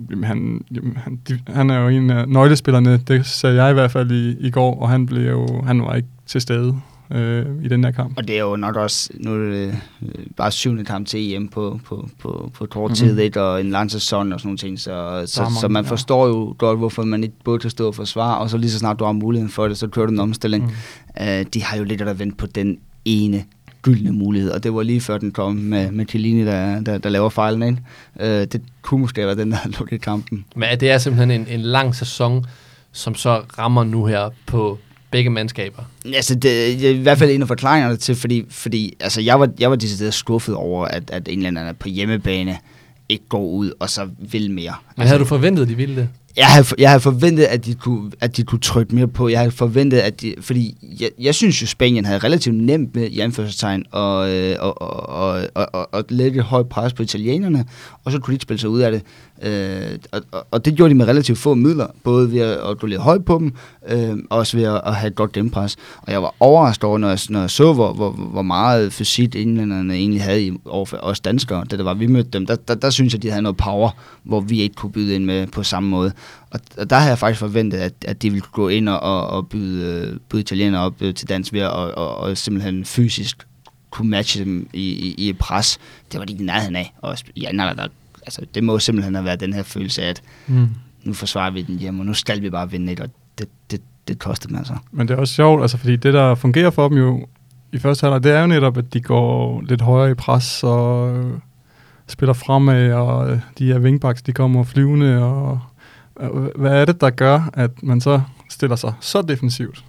jamen, han, jamen, han, de, han er jo en af nøglespillerne, det sagde jeg i hvert fald i, i går, og han, blev jo, han var ikke til stede øh, i den her kamp. Og det er jo nok også, nu er det øh, bare syvende kamp til EM på, på, på, på kort tid, mm-hmm. ikke? og en lang sæson og sådan nogle ting, så, så, mange, så man ja. forstår jo godt, hvorfor man ikke både kan stå og forsvare, og så lige så snart du har muligheden for det, så kører du en omstilling. Mm. Uh, de har jo lidt at vente på den ene gyldne mulighed, og det var lige før den kom med, med Chiellini, der, der, der laver fejlen ind. Uh, det kunne måske være den, der lukket kampen. Men det er simpelthen en, en lang sæson, som så rammer nu her på begge mandskaber? Altså, det er i hvert fald en af forklaringerne til, fordi, fordi altså, jeg var, jeg var decideret skuffet over, at, at englænderne på hjemmebane ikke går ud og så vil mere. Men altså, havde du forventet, at de ville det? Jeg havde, jeg havde forventet, at de, kunne, at de kunne trykke mere på. Jeg havde forventet, at de... Fordi jeg, jeg synes jo, Spanien havde relativt nemt med i anførselstegn og, øh, og, og, og, og, og, lægge et højt pres på italienerne, og så kunne de ikke spille sig ud af det. Øh, og, og det gjorde de med relativt få midler, både ved at, at gå lidt højt på dem, øh, og også ved at, at have et godt dæmpres. Og jeg var overrasket over, når jeg, når jeg så, hvor, hvor, hvor meget fysik englænderne egentlig havde i, overfor os danskere, da det var, vi mødte dem, der, der, der synes jeg, de havde noget power, hvor vi ikke kunne byde ind med på samme måde. Og, og der har jeg faktisk forventet, at, at de ville gå ind og, og byde, byde italienere op øh, til dans ved at og, og, og simpelthen fysisk kunne matche dem i, i, i et pres. Det var de i nærheden af. Og i anden der altså, det må simpelthen have været den her følelse af, at mm. nu forsvarer vi den hjem, og nu skal vi bare vinde et, og det, det, det koster dem altså. Men det er også sjovt, altså, fordi det, der fungerer for dem jo i første halvleg, det er jo netop, at de går lidt højere i pres, og øh, spiller fremad, og øh, de her wingbacks, de kommer flyvende, og øh, hvad er det, der gør, at man så stiller sig så defensivt?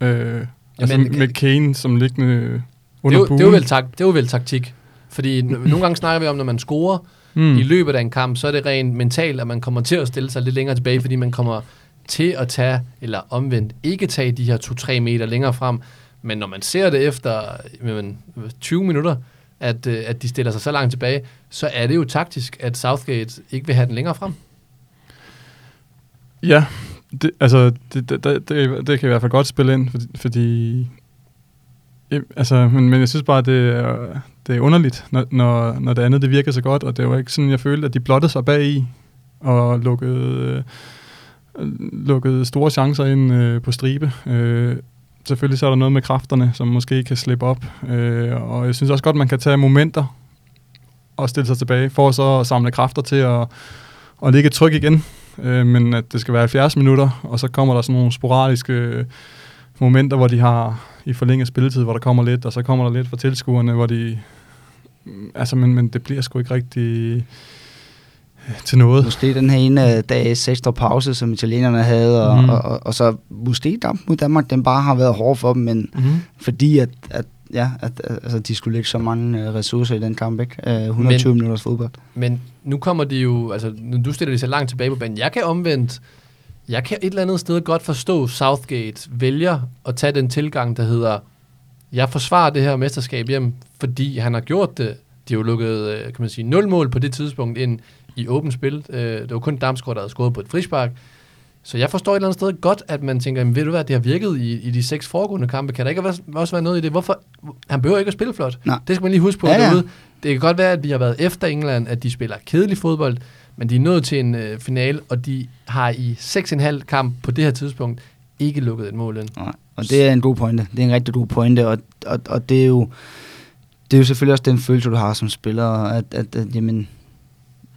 Øh, altså Jamen, med Kane som liggende under det er, jo, det, er vel tak, det er jo vel taktik. Fordi nogle gange snakker vi om, når man scorer, mm. i løbet af en kamp, så er det rent mentalt, at man kommer til at stille sig lidt længere tilbage, fordi man kommer til at tage, eller omvendt, ikke tage de her 2-3 meter længere frem. Men når man ser det efter men, 20 minutter, at, øh, at de stiller sig så langt tilbage, så er det jo taktisk, at Southgate ikke vil have den længere frem. Ja, det, altså, det, det, det, det kan i hvert fald godt spille ind, fordi, fordi altså, men, men jeg synes bare, det er, det er underligt, når, når, når det andet det virker så godt, og det var ikke sådan, jeg følte, at de blottede sig bag i og lukkede, øh, lukkede store chancer ind øh, på stribe. Øh, selvfølgelig så er der noget med kræfterne, som måske kan slippe op, øh, og jeg synes også godt, man kan tage momenter og stille sig tilbage, for så at samle kræfter til at, at ligge tryk igen, øh, men at det skal være 70 minutter, og så kommer der sådan nogle sporadiske momenter, hvor de har i forlænget spilletid, hvor der kommer lidt, og så kommer der lidt fra tilskuerne, hvor de... Altså, men, men det bliver sgu ikke rigtig øh, til noget. Måske den her ene øh, dags ekstra pause, som italienerne havde, og, mm. og, og, og så måske kamp mod Danmark, den bare har været hård for dem, men mm. fordi at, at ja, at, altså, de skulle lægge så mange uh, ressourcer i den kamp, ikke? Uh, 120 men, minutters fodbold. Men nu kommer de jo, altså nu stiller de sig langt tilbage på banen. Jeg kan omvendt jeg kan et eller andet sted godt forstå, Southgate vælger at tage den tilgang, der hedder, jeg forsvarer det her mesterskab hjem, fordi han har gjort det. De har jo lukket, øh, kan man sige, nul mål på det tidspunkt ind i åbent spil. Øh, det var kun Damsgaard, der havde scoret på et frispark. Så jeg forstår et eller andet sted godt, at man tænker, ved du hvad, det har virket i, i de seks foregående kampe. Kan der ikke også være noget i det? Hvorfor? Han behøver ikke at spille flot. Nej. Det skal man lige huske på ja, ja. derude. Det kan godt være, at vi har været efter England, at de spiller kedelig fodbold. Men de er nået til en øh, finale, og de har i 6,5 kamp på det her tidspunkt ikke lukket et mål ind. Nej, og det er en god pointe. Det er en rigtig god pointe, og, og, og det er jo det er jo selvfølgelig også den følelse, du har som spiller, at, at, at jamen,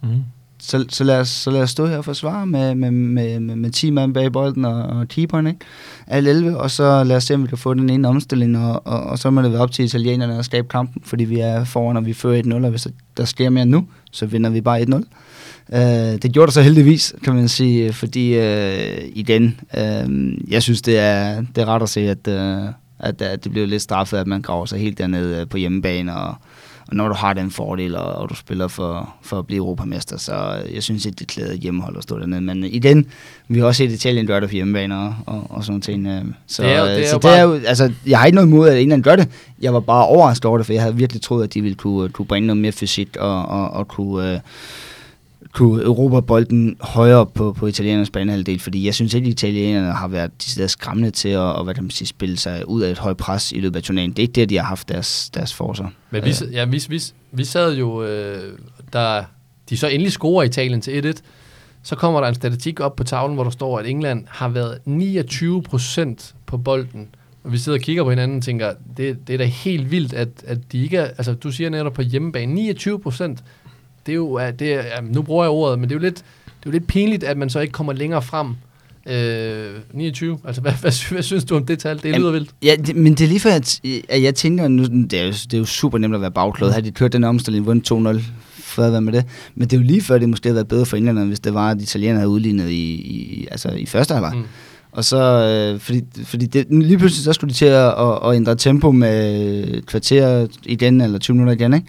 mm så, så, lad os, så lad os stå her og forsvare med, med, med, med, med 10 mand bag bolden og, og keeperen, ikke? Alle 11, og så lad os se, om vi kan få den ene omstilling, og, og, og så må det være op til italienerne at skabe kampen, fordi vi er foran, og vi fører 1-0, og hvis der sker mere nu, så vinder vi bare 1-0. Uh, øh, det gjorde der så heldigvis, kan man sige, fordi uh, igen, uh, jeg synes, det er, det er ret at se, at, uh, at, at det bliver lidt straffet, at man graver sig helt dernede på hjemmebane, og, og når du har den fordel, og, og du spiller for, for at blive europamester, så øh, jeg synes ikke, det klæder hjemmehold at stå dernede. Men igen, vi har også set Italien gøre det for hjemmebane og, og, sådan ting. øh. Så, Det er jo- det er så jo det er jo, altså, jeg har ikke noget imod, at England gør det. Jeg var bare overrasket over det, for jeg havde virkelig troet, at de ville kunne, kunne bringe noget mere fysik og, og, og kunne... Øh, kunne Europa bolden højere på, på italienernes banehalvdel, fordi jeg synes ikke, at italienerne har været de skræmmende til at, og, hvad man sige, spille sig ud af et højt pres i løbet af turneringen. Det er ikke det, de har haft deres, deres forser. Men vi, ja, vi, vi, vi sad jo, øh, da de så endelig scorer Italien til 1-1, så kommer der en statistik op på tavlen, hvor der står, at England har været 29 procent på bolden. Og vi sidder og kigger på hinanden og tænker, det, det er da helt vildt, at, at de ikke er, altså du siger netop på hjemmebane, 29 procent, det er jo, det er, nu bruger jeg ordet, men det er jo lidt, det er jo lidt pinligt, at man så ikke kommer længere frem. Øh, 29, altså hvad, hvad, hvad, synes du om det tal? Det Jamen, lyder vildt. Ja, det, men det er lige før, at, at jeg tænker, nu, det, er jo, det er jo super nemt at være bagklået. Havde de kørt den omstilling, vundet 2-0, fred være med det. Men det er jo lige før, det måske havde været bedre for englænderne, hvis det var, at italienerne havde udlignet i, i, altså i første halvleg. Mm. Og så, øh, fordi, fordi det, lige pludselig så skulle de til at, at, at ændre tempo med kvarter igen, eller 20 minutter igen, ikke?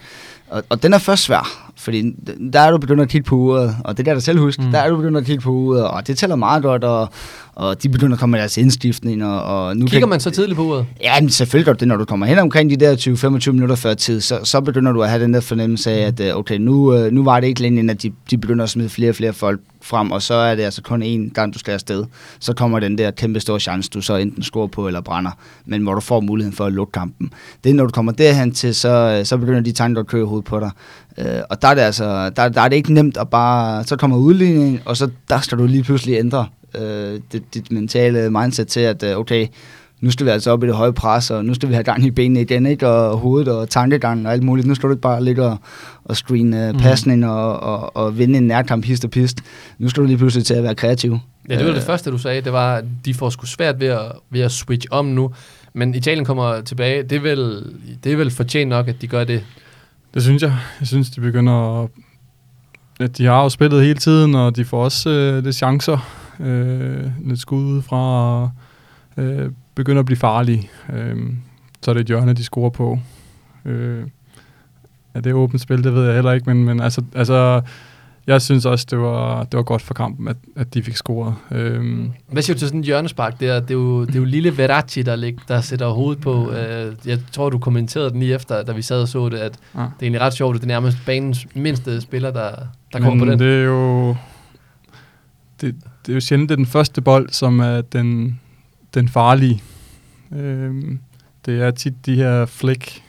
Og, og den er først svær, fordi der er du begyndt at kigge på uret, og det der der selv huske, mm. Der er du begyndt at kigge på uret, og det tæller meget godt, og, og de begynder at komme med deres indskiftning, og, nu Kigger kan, man så tidligt på uret? Ja, men selvfølgelig gør det, når du kommer hen omkring de der 20-25 minutter før tid, så, så begynder du at have den der fornemmelse af, at øh, okay, nu, øh, nu var det ikke længe, at de, de begynder at smide flere og flere folk frem, og så er det altså kun én gang, du skal afsted. Så kommer den der kæmpe store chance, du så enten scorer på eller brænder, men hvor du får muligheden for at lukke kampen. Det er, når du kommer derhen til, så, øh, så begynder de tanker at køre i hovedet på dig. Øh, og der er, det altså, der, der er det ikke nemt at bare, så kommer udligningen, og så der skal du lige pludselig ændre øh, dit, dit mentale mindset til, at øh, okay, nu skal vi altså op i det høje pres, og nu skal vi have gang i benene igen, ikke? og hovedet og tankegangen og alt muligt. Nu skal du ikke bare ligge og, og screen uh, Mhm. pasning og, og, og vinde en nærkamp hist og pist. Nu skal du lige pludselig til at være kreativ. Ja, det var det Øh, første, du sagde. Det var, at de får sgu svært ved at, ved at switch om nu. Men Italien kommer tilbage. Det er, vel, det er vel fortjent nok, at de gør det. Det synes jeg. Jeg synes, de begynder at... at de har jo spillet hele tiden, og de får også øh, lidt chancer. Øh, lidt skud og øh, begynder at blive farlige. Øh, så er det et hjørne, de scorer på. Øh, er det åbent spil, det ved jeg heller ikke, men, men altså, altså, jeg synes også, det var, det var godt for kampen, at, at de fik scoret. Øh, Hvad siger du til sådan en hjørnespark der? Det er jo, det er jo lille Verratti, der, lig, der sætter hovedet på. Øh, jeg tror, du kommenterede den lige efter, da vi sad og så det, at ja. det er egentlig ret sjovt, at det er nærmest banens mindste spiller, der, der kommer på den. det er jo... Det, det er jo sjældent, det er den første bold, som er den, den farlige. Øhm, det er tit de her flæk,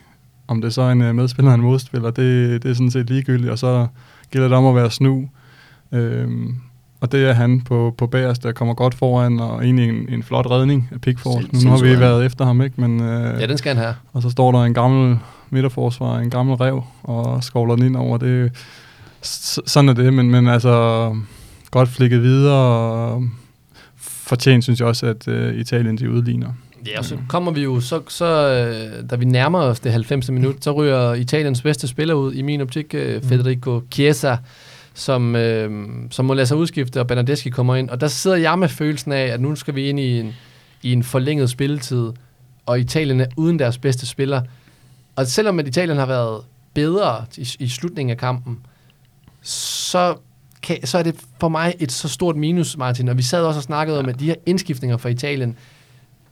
om det er så en øh, medspiller eller en modspiller, det, det er sådan set ligegyldigt, og så gælder det om at være snu. Øhm, og det er han på, på bagerst, der kommer godt foran, og egentlig en, en flot redning af Pickford. Sind- Nu har vi været efter ham, ikke? Men, øh, Ja, den skal han have. og så står der en gammel midterforsvar, en gammel rev, og skovler den ind over. Det, sådan er det, men, men altså godt flikket videre, og fortjent synes jeg også, at uh, Italien de udligner. Ja, og så kommer vi jo, så, så øh, da vi nærmer os det 90. minut, så ryger Italiens bedste spiller ud, i min optik, øh, Federico Chiesa, som, øh, som må lade sig udskifte, og Bernardeschi kommer ind. Og der sidder jeg med følelsen af, at nu skal vi ind i en, i en forlænget spilletid, og Italien er uden deres bedste spiller. Og selvom at Italien har været bedre i, i slutningen af kampen, så, kan, så er det for mig et så stort minus, Martin. Og vi sad også og snakkede om, at de her indskiftninger for Italien,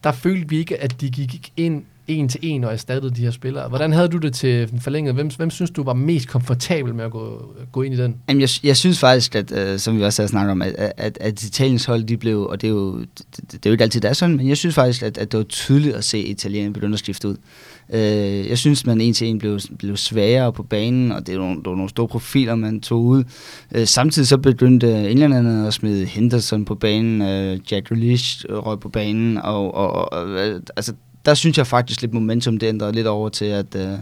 der følte vi ikke, at de gik ind en til en og erstattede de her spillere. Hvordan havde du det til den forlængede? Hvem, hvem synes du var mest komfortabel med at gå, gå ind i den? Jamen, jeg, jeg synes faktisk, at, øh, som vi også har snakket om, at, at, at Italiens hold, de blev, og det er jo, det, det er jo ikke altid, det er sådan, men jeg synes faktisk, at, at det var tydeligt at se Italien begynde at skifte ud. Øh, jeg synes, man en til en blev, blev svagere på banen, og det var nogle, det var nogle store profiler, man tog ud. Øh, samtidig så begyndte englænderne at smide Henderson på banen, øh, Jack Grealish røg på banen, og, og, og øh, altså, der synes jeg faktisk lidt momentum, det ændrede lidt over til, at, øh,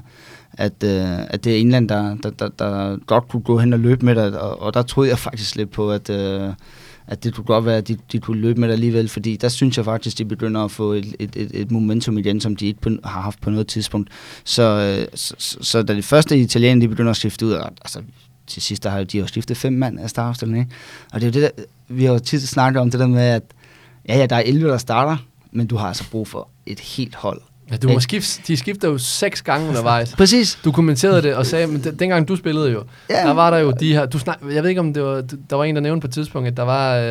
at, øh, at det er England, der, der, der, der godt kunne gå hen og løbe med det, og, og der troede jeg faktisk lidt på, at, øh, at det kunne godt være, at de, de kunne løbe med det alligevel, fordi der synes jeg faktisk, de begynder at få et, et, et, et momentum igen, som de ikke på, har haft på noget tidspunkt. Så, øh, så, så, så da det første italiener, de begynder at skifte ud, og, altså til sidst, der har de jo skiftet fem mand af startopstillingen, ikke? Og det er jo det der, vi har jo tit snakket om det der med, at ja, ja, der er 11, der starter, men du har altså brug for et helt hold Ja, du må skifte, de skifter jo seks gange undervejs. Præcis. Du kommenterede det og sagde, men den- dengang du spillede jo, Ja. der var der jo de her, du snak, jeg ved ikke om det var, der var en, der nævnte på et tidspunkt, at der var, øh,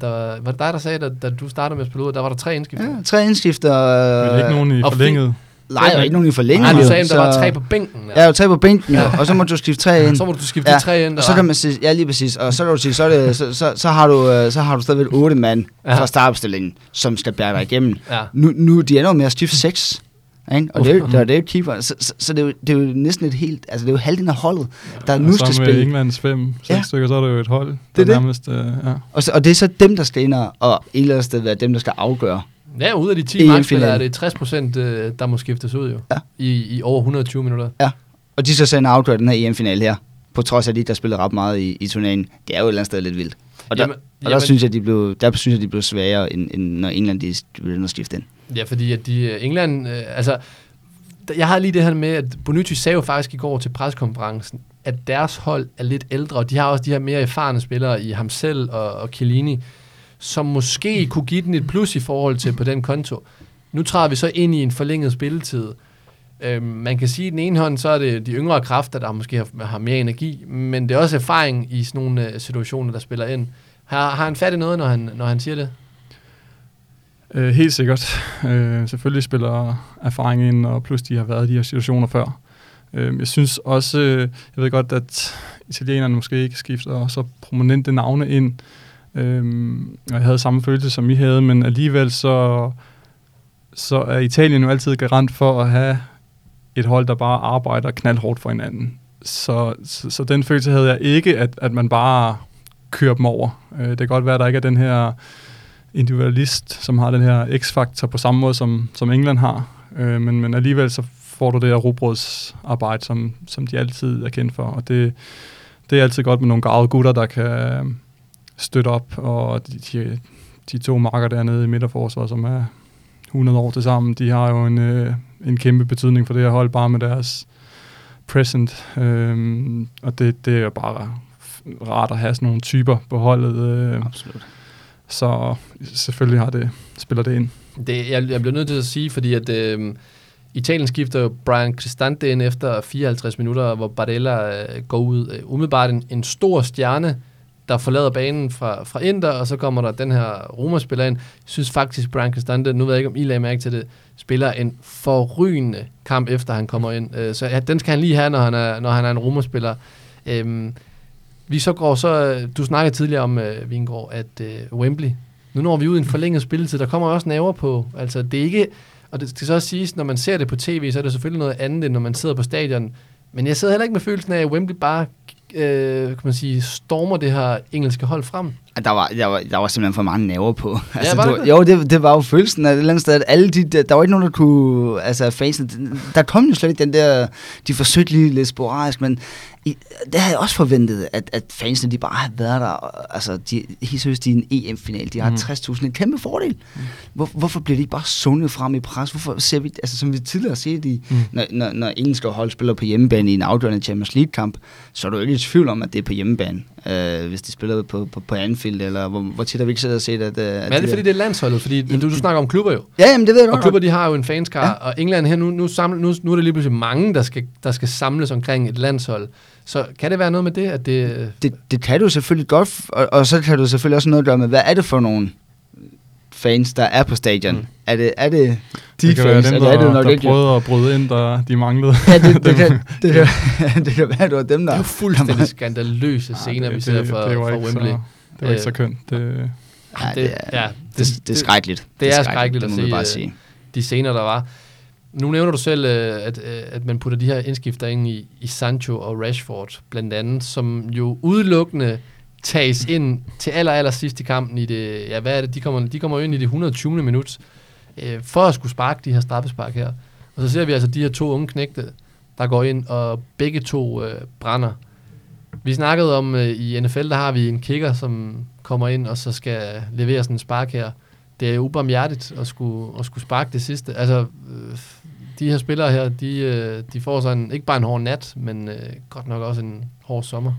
der, var det dig, der sagde, at da du startede med at spille ud, der var der tre indskifter? Ja, tre indskifter. Men ikke nogen i og forlænget. Nej, der er ikke nogen i forlænget. Nej, du sagde, at der så- var tre på bænken. Ja, jo tre på bænken, jo, og så må du skifte tre ind. Så må du skifte Ja, de tre ind. Og så kan man sige, ja lige præcis, og så kan du sige, så, er det, så, så, så, har du, øh, så har du stadigvæk otte mand Ja. fra startopstillingen, som skal bære dig igennem. Ja. Nu, nu de ender med at skifte seks, ikke? og det er, jo, det er, det er jo keeper, så, så, så det, er jo, det er jo næsten et helt, altså det er jo halvdelen af holdet, der nu og skal så med spille. Englands fem, seks Ja. stykker, så er det jo et hold. Det der er det. nærmest, øh, ja. Og, så, og det er så dem, der skal ind og, og et eller andet sted være dem, der skal afgøre. Ja, ud af de 10 EM-finalen. markspillere er det 60 procent, øh, der må skiftes ud jo. Ja. I, I over 120 minutter. Og de så og afgør den her EM-finale her, på trods af, at de ikke har spillet ret meget i, i turneringen. Det er jo et eller andet sted lidt vildt. Og der, Jamen- og der jamen- synes jeg, de blev, der synes jeg, de blev sværere, end, end når England de begyndte at skifte ind. Ja, fordi at de, øh, England, øh, altså, jeg har lige det her med, at Bonucci sagde jo faktisk i går til preskonferencen, at deres hold er lidt ældre, og de har også de her mere erfarne spillere i ham selv og, og Chiellini, som måske kunne give den et plus i forhold til på den konto. Nu træder vi så ind i en forlænget spilletid. Øhm, man kan sige, at den ene hånd, så er det de yngre kræfter, der måske har, har mere energi, men det er også erfaring i sådan nogle øh, situationer, der spiller ind. Har, har han fat i noget, når han, når han siger det? Øh, helt sikkert. Øh, selvfølgelig spiller erfaring ind, og plus de har været i de her situationer før. Øh, jeg synes også, øh, jeg ved godt, at italienerne måske ikke skifter så prominente navne ind. Øh, og jeg havde samme følelse, som I havde, men alligevel så, så er Italien jo altid garant for at have et hold, der bare arbejder knaldhårdt for hinanden. Så, så, så den følelse havde jeg ikke, at, at man bare kører dem over. Øh, det kan godt være, at der ikke er den her individualist, som har den her x-faktor på samme måde, som, som England har. Øh, men, men alligevel så får du det her robrødsarbejde, som, som de altid er kendt for. Og det, det er altid godt med nogle gavede gutter, der kan støtte op. Og de, de, de to marker dernede i midterforsvaret, som er 100 år til sammen, de har jo en, øh, en kæmpe betydning for det her hold, bare med deres present. Øhm, og det, det er jo bare rart at have sådan nogle typer på holdet. Øh, Absolut. så selvfølgelig har det, spiller det ind. Det, jeg, jeg bliver nødt til at sige, fordi at øh, Italien skifter jo Brian Cristante ind efter 54 minutter, hvor Barella øh, går ud. Øh, umiddelbart en, en stor stjerne, der forlader banen fra, fra Inter, og så kommer der den her Roma-spiller ind. Jeg synes faktisk, Brian Castante, nu ved jeg ikke, om I lagde mærke til det, spiller en forrygende kamp, efter han kommer ind. Øh, så ja, den skal han lige have, når han er, når han er en Roma-spiller. Øhm, vi så går så, øh, du snakkede tidligere om, øh, Vingård, at øh, Wembley, nu når vi ud i en forlænget spilletid, der kommer også naver på. Altså, det er ikke, og det skal så også siges, når man ser det på tv, så er det selvfølgelig noget andet, end når man sidder på stadion. Men jeg sidder heller ikke med følelsen af, at Wembley bare øh, kan man sige, stormer det her engelske hold frem. At Der var, der, var, der var simpelthen for mange nerver på. Altså, var du, det? jo, det, det var jo følelsen af et eller andet sted, at alle de, der, der var ikke nogen, der kunne, altså fansen, der kom jo slet ikke den der, de forsøgte lige lidt sporadisk, men i, det havde jeg også forventet, at, at fansene, de bare havde været der, og, altså, de, helt seriøst, de er en EM-final, de har Mm. 60.000, en kæmpe fordel. Hvor, hvorfor bliver de ikke bare sundet frem i pres? Hvorfor ser vi, altså som vi tidligere har set, i, Mm. når, når, når engelske hold spiller på hjemmebane i en afgørende Champions League-kamp, så er du ikke i tvivl om, at det er på hjemmebane, øh, hvis de spiller på, på, på Anfield, eller hvor, hvor tit har vi ikke siddet og set, at... Øh, at Men er det fordi, det er landsholdet? Fordi du, du snakker om klubber jo. Ja, jamen det ved jeg Og klubber, de har jo en fanskar, Ja. ja. og England her, nu, nu, samle, nu, nu er det lige pludselig mange, der skal, der skal samles omkring et landshold. Så kan det være noget med det, at det... Det, det kan du selvfølgelig godt, og, og så kan du selvfølgelig også noget at gøre med, hvad er det for nogle fans, der er på stadion? Mm. Er det, er det de det kan være fans, dem, eller der, er det nok der ikke? prøvede at bryde ind, der de manglede. Ja, det, det, kan, det, kan, det kan være, det var dem, Det der... er jo fuldstændig skandaløse scener, det, vi ser fra, det, det fra Wembley. Så, det var ikke Øh, så kønt. Det, Ja, det, det, er, ja, det, det er skrækkeligt. det er skrækkeligt det må se, vi bare øh, sige. de scener, der var. Nu nævner du selv, øh, at, øh, at man putter de her indskifter ind i, i Sancho og Rashford, blandt andet, som jo udelukkende tages ind til aller, aller sidst i kampen i det, ja, hvad er det, de kommer, de kommer jo ind i det 120. minut, øh, for at skulle sparke de her straffespark her. Og så ser vi altså de her to unge knægte, der går ind, og begge to øh, brænder. Vi snakkede om, øh, i NFL, der har vi en kicker, som kommer ind, og så skal levere sådan en spark her. Det er ubarmhjertigt at skulle, at skulle sparke det sidste. Altså, øh, de her spillere her, de, øh, de får sådan ikke bare en hård nat, men øh, godt nok også en hård sommer.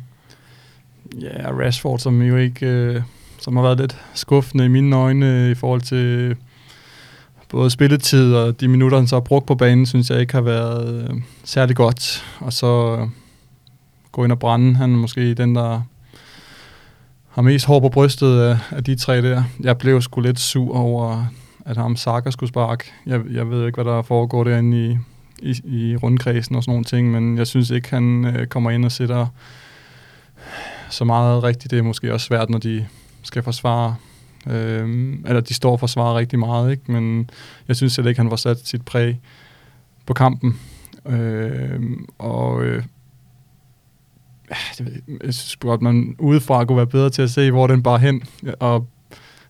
ja, Rashford, som jo ikke... Øh, som har været lidt skuffende i mine øjne i forhold til både spilletid og de minutter, han så har brugt på banen, synes jeg ikke har været øh, særlig godt. Og så gå ind og brænde. Han er måske den, der har mest hår på brystet af, af de tre der. Jeg blev sgu lidt sur over, at ham Saka skulle sparke. Jeg, jeg ved ikke, hvad der foregår derinde i, i, i rundkredsen og sådan nogle ting, men jeg synes ikke, han øh, kommer ind og sætter så meget rigtigt. Det er måske også svært, når de skal forsvare, øh, eller de står og forsvarer rigtig meget, ikke? men jeg synes heller ikke, han var sat sit præg på kampen. Øh, og øh, jeg synes godt, man udefra kunne være bedre til at se, hvor den bare hen, og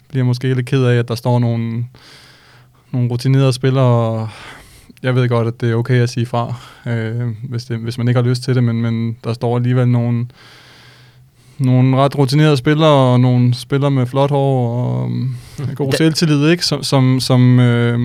bliver måske lidt ked af, at der står nogle, nogle rutinerede spillere, og jeg ved godt, at det er okay at sige fra, øh, hvis, det, hvis man ikke har lyst til det, men, men der står alligevel nogle, nogle ret rutinerede spillere, og nogle spillere med flot hår, og um, god selvtillid, ikke? Som, som, som øh,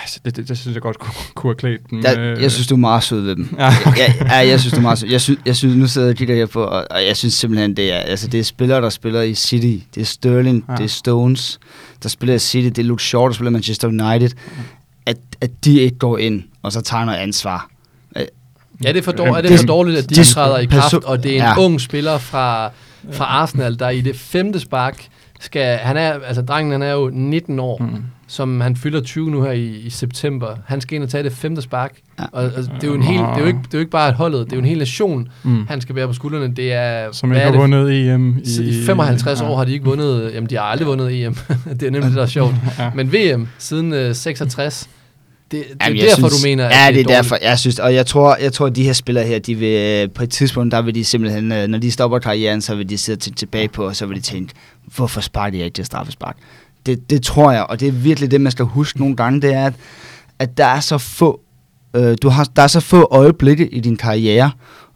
Altså, det, det, det synes jeg godt kunne, kunne have klædt dem. Der, jeg synes, du er meget sød ved dem. Ja, okay. jeg, ja, jeg synes, du er meget sød. Jeg synes, jeg synes nu sidder jeg og kigger her på, og, og jeg synes simpelthen, det er, altså, det er spillere, der spiller i City. Det er Sterling, ja. det er Stones, der spiller i City. Det er Luke Shaw, der spiller Manchester United. At, at de ikke går ind, og så tager noget ansvar. Ja, det er for, dårligt, er det for dårligt, at de, de træder i kraft, og det er en ja. ung spiller fra, fra Arsenal, der i det femte spark skal, han er, altså drengen han er jo 19 år, mm. Som han fylder 20 nu her i, i september. Han skal ind og tage det femte spark. Ja. Og altså, det, er jo en hel, det, er jo ikke, det er jo ikke bare et holdet, det er jo en hel nation, mm. han skal være på skuldrene. Det er, som ikke har vundet EM i... I 55 ja. år har de ikke vundet, jamen de har aldrig vundet EM. det er nemlig det, der er sjovt. ja. Men VM siden uh, 66, det, det Jamen, er derfor, synes, du mener, at ja, det er, det er derfor, jeg synes, og jeg tror, jeg tror, at de her spillere her, de vil, øh, på et tidspunkt, der vil de simpelthen, øh, når de stopper karrieren, så vil de sidde til, tilbage på, og så vil de tænke, hvorfor sparer de ikke til straffespark? Det, det tror jeg, og det er virkelig det, man skal huske nogle gange, det er, at, at der er så få, øh, du har, der er så få øjeblikke i din karriere,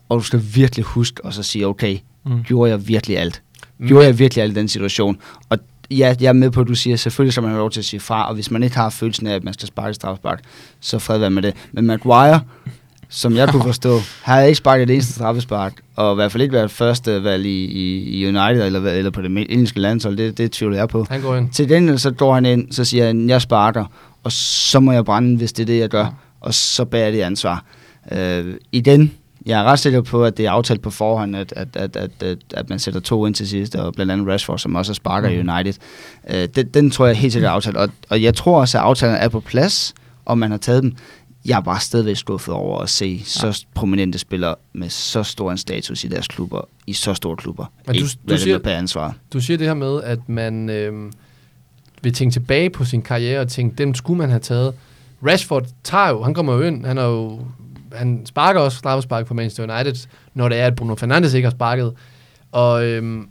og du skal virkelig huske og så sige, okay, mm. gjorde jeg virkelig alt? Gjorde jeg virkelig alt i den situation? Og ja, jeg er med på, at du siger, selvfølgelig skal man have lov til at sige fra, og hvis man ikke har følelsen af, at man skal sparke straffespark, så fred være med det. Men Maguire, som jeg kunne forstå, har ikke sparket det eneste straffespark, og i hvert fald ikke været første valg i, i, i United eller, eller på det engelske landshold, det, det tvivler jeg på. Han går ind. Til den så går han ind, så siger han, jeg sparker, og så må jeg brænde, hvis det er det, jeg gør, og så bærer det ansvar. Øh, I den jeg er ret sikker på, at det er aftalt på forhånd, at, at, at, at, at, at man sætter to ind til sidst, og blandt andet Rashford, som også sparker mm. i United. Øh, den, den tror jeg helt sikkert er aftalt, og, og jeg tror også, at aftalen er på plads, og man har taget dem. Jeg er bare stadigvæk skuffet over at se ja. så prominente spillere med så stor en status i deres klubber, i så store klubber. Men du, du, siger, på ansvar. du siger det her med, at man øh, vil tænke tilbage på sin karriere og tænke, dem skulle man have taget. Rashford tager jo, han kommer jo ind, han har jo han sparker også straffespark for Manchester United, når det er, at Bruno Fernandes ikke har sparket. Og øhm,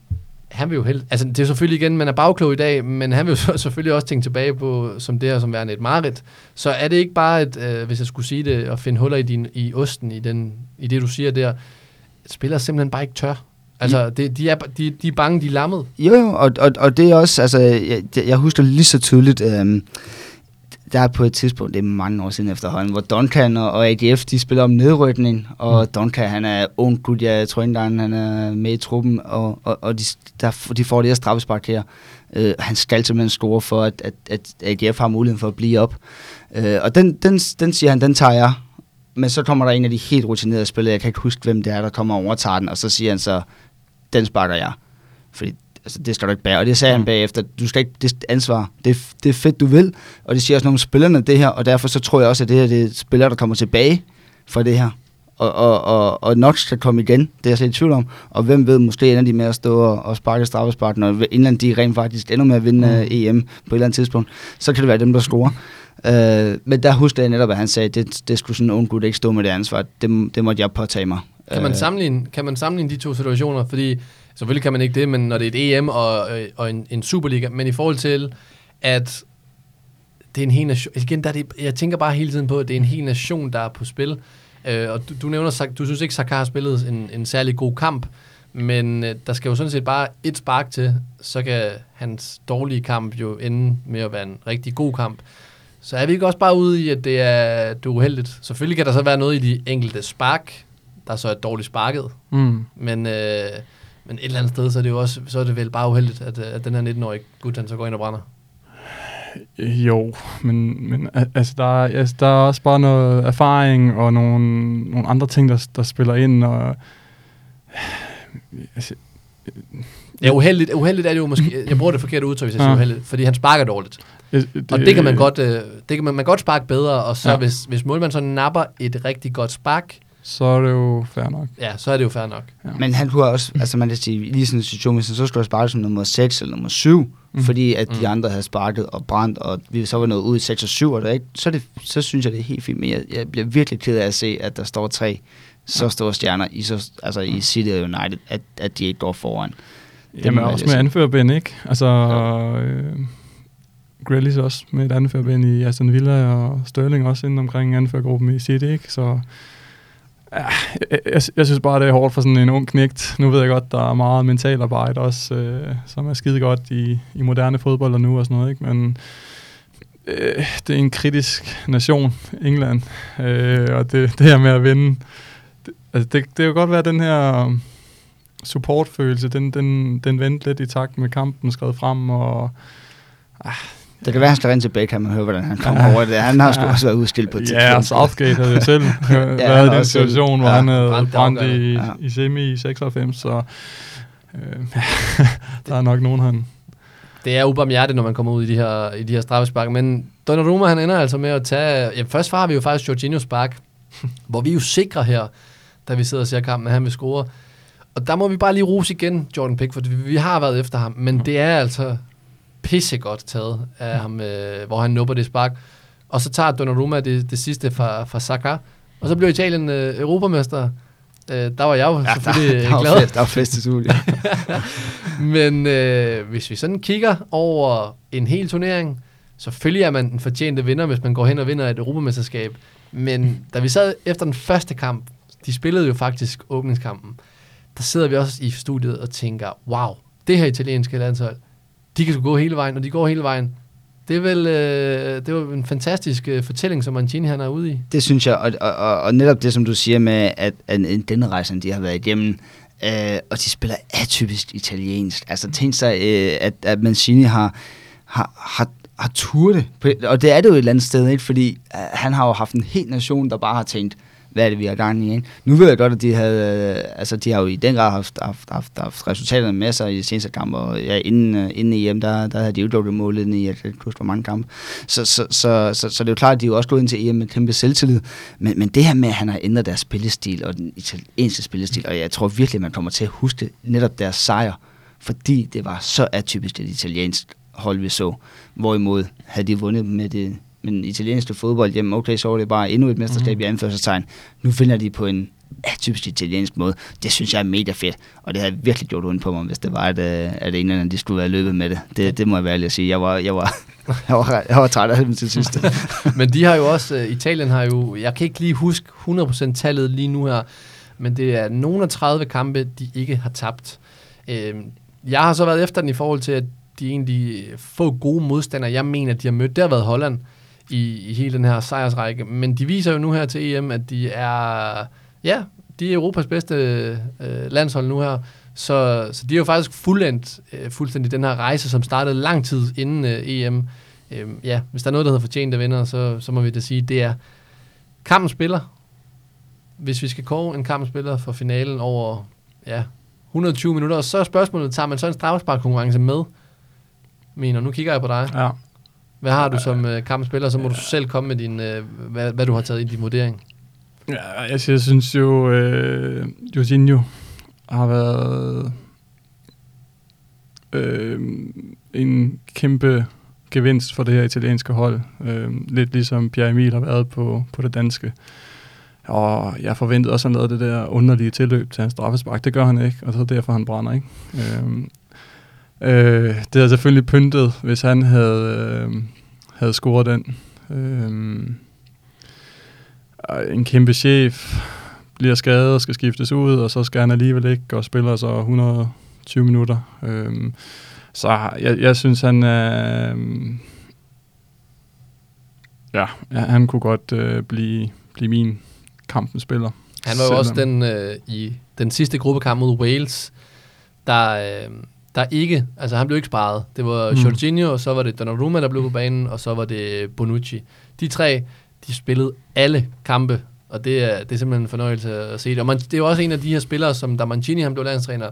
han vil jo helt... Altså, det er selvfølgelig igen, man er bagklog i dag, men han vil jo selvfølgelig også tænke tilbage på, som det her, som værende et mareridt. Så er det ikke bare, et, øh, hvis jeg skulle sige det, at finde huller i, din, i osten, i, den, i det, du siger der, spiller simpelthen bare ikke tør. Altså, det, de, er, de, de er bange, de er lammet. Jo, jo, og, og, og det er også, altså, jeg, jeg husker lige så tydeligt, øh, der er på et tidspunkt, det er mange år siden efterhånden, hvor Duncan og, AGF, de spiller om nedrykning, og mm. Duncan, han er ung gut, jeg tror ikke han er med i truppen, og, og, og de, der, de får det her straffespark her. Uh, han skal simpelthen score for, at, at, at AGF har muligheden for at blive op. Uh, og den, den, den siger han, den tager jeg. Men så kommer der en af de helt rutinerede spillere, jeg kan ikke huske, hvem det er, der kommer og overtager den, og så siger han så, den sparker jeg. Fordi altså, det skal du ikke bære. Og det sagde mm. han bagefter, du skal ikke, det ansvar, det, det er fedt, du vil. Og det siger også nogle spillerne, det her, og derfor så tror jeg også, at det her det er spillere, der kommer tilbage for det her. Og, og, og, og nok skal komme igen, det er jeg slet i tvivl om. Og hvem ved, måske ender de med at stå og, og sparke straffespark, når England de rent faktisk ender med at vinde mm. EM på et eller andet tidspunkt. Så kan det være dem, der scorer. Uh, men der husker jeg netop, at han sagde, at det, det skulle sådan en ung gut ikke stå med det ansvar. Det, det måtte jeg påtage mig. Kan man, øh. sammenligne, kan man sammenligne de to situationer? Fordi Selvfølgelig kan man ikke det, men når det er et EM og, øh, og en, en Superliga, men i forhold til, at det er en hel nation, igen, der er det, jeg tænker bare hele tiden på, at det er en hel nation, der er på spil. Øh, og du, du nævner, du synes ikke, Saka har spillet en, en særlig god kamp, men øh, der skal jo sådan set bare et spark til, så kan hans dårlige kamp jo ende med at være en rigtig god kamp. Så er vi ikke også bare ude i, at det er, det er uheldigt? Selvfølgelig kan der så være noget i de enkelte spark, der så er dårligt sparket. Mm. Men øh, men et eller andet sted, så er det jo også, så er det vel bare uheldigt, at, at den her 19-årige gut, han så går ind og brænder. Øh, Jo, men, men al- altså, der, er, altså, der er også bare noget erfaring og nogle, nogle andre ting, der, der spiller ind. Og, altså, Ja, uheldigt, uheldigt er det jo måske, jeg bruger det forkerte udtryk, hvis jeg siger Ja. uheldigt, fordi han sparker dårligt. det, Og det kan man godt, øh, det kan man, man kan godt sparke bedre, og så. Ja. hvis, hvis målmanden så napper et rigtig godt spark, Så er det jo fair nok. ja, så er det jo fair nok. Ja. Men han kunne også, altså man kan sige, lige sådan en situation, hvis han så skulle have sparket som nummer 6 eller nummer 7, Mm. mm. fordi at de Mm. andre havde sparket og brændt, og vi så var noget ud i 6 og 7, og der ikke, så, det, så synes jeg, det er helt fint. Men jeg, jeg bliver virkelig ked af at se, at der står tre så store stjerner i, så, altså i City og United, at, at de ikke går foran. Det Jamen må jeg også med anførbind, ikke? Altså, øh, Grealish også med et anførbind i Aston Villa, og Sterling også inden omkring anførgruppen i City, ikke? Så ja, jeg, jeg, jeg synes bare, det er hårdt for sådan en ung knægt. Nu ved jeg godt, der er meget mental arbejde også, øh, som er skide godt i, i moderne fodbold og nu og sådan noget, ikke? Men øh, det er en kritisk nation, England, øh, og det, det her med at vinde, det, altså det, det kan godt være den her supportfølelse, den, den, den vendte lidt i takt med kampen skrevet frem, og ah, det kan være, han skal rende til Beckham og høre, hvordan han kommer over det. Han har sgu også været udstillet på et ja, og Southgate havde jo selv været har i den situation, hvor ja, han havde brændt i, afgørende. i semi i 96, så øh, der er nok nogen, han... Det er ubarmhjertet, når man kommer ud i de her, i de her straffespark, men Donnarumma, han ender altså med at tage, ja, først har vi jo faktisk Jorginho spark, hvor vi er jo sikre her, da vi sidder og ser kampen, at han vil score. Og der må vi bare lige rose igen, Jordan Pickford, vi har været efter ham, men det er altså pissegodt taget af ham, øh, hvor han nupper det spark. Og så tager Donnarumma det, det sidste fra, fra Saka, og så bliver Italien øh, europamester. Øh, der var jeg jo ja, selvfølgelig der, der, glad. var fest, der var fest til Julie. Men øh, hvis vi sådan kigger over en hel turnering, selvfølgelig er man den fortjente vinder, hvis man går hen og vinder et europamesterskab. Men da vi sad efter den første kamp, de spillede jo faktisk åbningskampen, der sidder vi også i studiet og tænker, wow, det her italienske landshold, de kan sgu gå hele vejen, og de går hele vejen. Det er vel øh, det var en fantastisk øh, fortælling, som Mancini han er ude i. Det synes jeg, og, og, og, og netop det, som du siger med, at, at denne rejse, de har været igennem, øh, og de spiller atypisk italiensk. Altså tænk sig, øh, at, at Mancini har, har, har, har turde, og det er det jo et eller andet sted, ikke? fordi øh, han har jo haft en hel nation, der bare har tænkt, hvad er det, vi har gang i? Ikke? Nu ved jeg godt, at de havde, øh, altså de har jo i den grad haft, haft, haft, haft resultaterne med sig i de seneste kampe, og ja, inden, øh, inden EM, der, der havde de jo lukket målet i, i, kan huske, hvor mange kampe. Så, så, så, så, så, det er jo klart, at de er jo også gået ind til EM med kæmpe selvtillid, men, men det her med, at han har ændret deres spillestil, og den italienske spillestil, og jeg tror virkelig, man kommer til at huske netop deres sejr, fordi det var så atypisk et italiensk hold, vi så. Hvorimod havde de vundet med det men italienske fodbold, jamen okay, så var det bare endnu et mesterskab Mhm. i anførselstegn. Nu vinder de på en atypisk italiensk måde. Det synes jeg er mega fedt, og det havde virkelig gjort ondt på mig, hvis det var, at, øh, at englænderne de skulle være løbet med det. Det, det må jeg være ærlig at sige. Jeg var, jeg var, jeg var, jeg var træt af dem til sidst. Men de har jo også, uh, Italien har jo, jeg kan ikke lige huske 100% tallet lige nu her, men det er nogle af 30 kampe, de ikke har tabt. Uh, jeg har så været efter den i forhold til, at de egentlig få gode modstandere, jeg mener, de har mødt. Det har været Holland i, i hele den her sejrsrække, men de viser jo nu her til EM, at de er, ja, de er Europas bedste øh, landshold nu her, så, så de er jo faktisk fuldendt øh, fuldstændig den her rejse, som startede lang tid inden øh, EM. Øh, ja, hvis der er noget, der hedder fortjente vinder, så, så må vi da sige, det er kampen spiller. Hvis vi skal kåre en kamp spiller for finalen over ja, 120 minutter, så er spørgsmålet, tager man så en straffesparkkonkurrence med? Mener, nu kigger jeg på dig. Ja. Hvad har du som øh, kampspiller, så må du selv komme med din, øh, hvad, hvad du har taget i din vurdering. Ja, jeg, jeg synes jo, øh, Jorginho har været øh, en kæmpe gevinst for det her italienske hold. Øh, lidt ligesom Pierre Emil har været på, på det danske. Og jeg forventede også, at han lavede det der underlige tilløb til hans straffespark. Det gør han ikke, og så er derfor, han brænder. Ikke? Øh, øh, det havde selvfølgelig pyntet, hvis han havde, øh, havde scoret den. Øh, en kæmpe chef bliver skadet og skal skiftes ud, og så skal han alligevel ikke, og spiller så 120 minutter. Øhm, så jeg, jeg synes, han er... Øhm, ja, han kunne godt øh, blive, blive min kampens spiller. Han var jo også den øh, i den sidste gruppekamp mod Wales, der, øh, der ikke, altså han blev ikke sparet. Det var Mm. Jorginho, og så var det Donnarumma, der blev på banen, og så var det Bonucci. De tre, de spillede alle kampe, og det er, det er simpelthen en fornøjelse at se det. Og man, det er jo også en af de her spillere, som da Mancini han blev landstræner,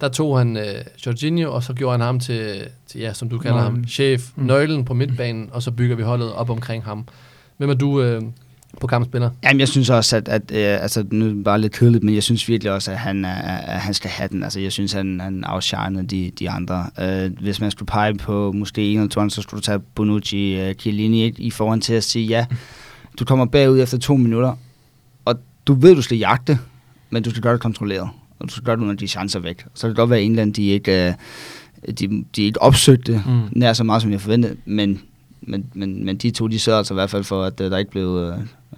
der tog han øh, Jorginho, og så gjorde han ham til, til ja, som du kalder Nøglen. ham, chef, mm. nøglen på midtbanen, og så bygger vi holdet op omkring ham. Hvem er du øh, på kampspiller? Jamen, jeg synes også, at, at øh, altså, nu er det bare lidt kedeligt, men jeg synes virkelig også, at han, at han skal have den. Altså, jeg synes, han, han outshinede de, de andre. Øh, hvis man skulle pege på måske en eller to, så skulle du tage Bonucci, øh, Chiellini ikke? i forhold til at sige, ja, du kommer bagud efter to minutter, og du ved, du skal jagte, men du skal gøre det kontrolleret, og du skal gøre det under de chancer væk. Så kan det godt være, at England, de ikke, øh, de, de ikke opsøgte Mm. nær så meget, som jeg forventede, men, men, men, men de to, de sørger altså i hvert fald for, at øh, der ikke blev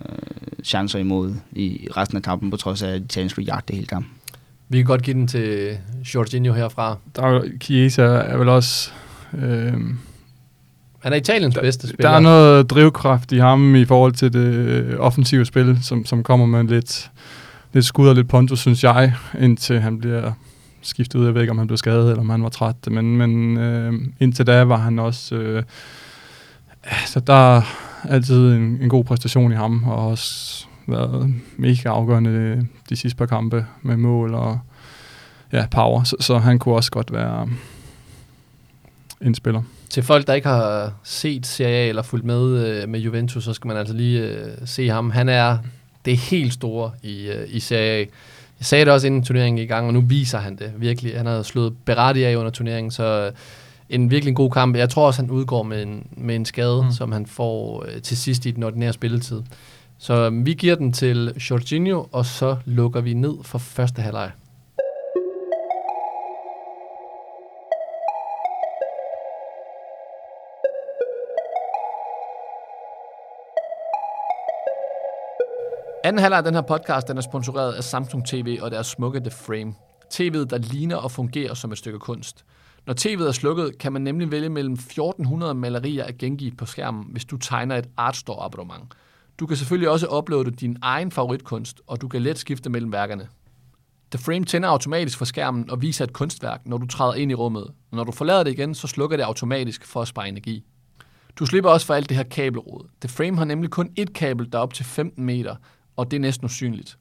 øh, øh, chancer imod i resten af kampen, på trods af, at Italien skulle jagte hele kampen. Vi kan godt give den til Jorginho herfra. Der er, jo- Chiesa er vel også... Øh, Han er Italiens Der- bedste spiller. Der er noget drivkraft i ham i forhold til det offensive spil, som, som kommer med lidt, lidt skud og lidt pontus, synes jeg, indtil han bliver skiftet ud. Jeg ved ikke, om han blev skadet, eller om han var træt. Men, men øh, indtil da var han også... Øh, så der er altid en, en god præstation i ham, og også været mega afgørende de sidste par kampe med mål og ja, power. Så, så han kunne også godt være um, en spiller. Til folk, der ikke har set Serie A eller fulgt med øh, med Juventus, så skal man altså lige øh, se ham. Han er det helt store i, øh, i Serie A. Jeg sagde det også inden turneringen i gang, og nu viser han det virkelig. Han har slået Berardi af under turneringen, så øh, en virkelig god kamp. Jeg tror også, han udgår med en, med en skade, mm. som han får øh, til sidst i den ordinære spilletid. Så øh, vi giver den til Jorginho, og så lukker vi ned for første halvleg. Anden halvleg af den her podcast, den er sponsoreret af Samsung TV og deres smukke The Frame. TV'et, der ligner og fungerer som et stykke kunst. Når TV'et er slukket, kan man nemlig vælge mellem 1400 malerier at gengive på skærmen, hvis du tegner et Artstore abonnement. Du kan selvfølgelig også uploade din egen favoritkunst, og du kan let skifte mellem værkerne. The Frame tænder automatisk for skærmen og viser et kunstværk, når du træder ind i rummet. Når du forlader det igen, så slukker det automatisk for at spare energi. Du slipper også for alt det her kabelrod. The Frame har nemlig kun ét kabel, der er op til 15 meter, og det er næsten usynligt.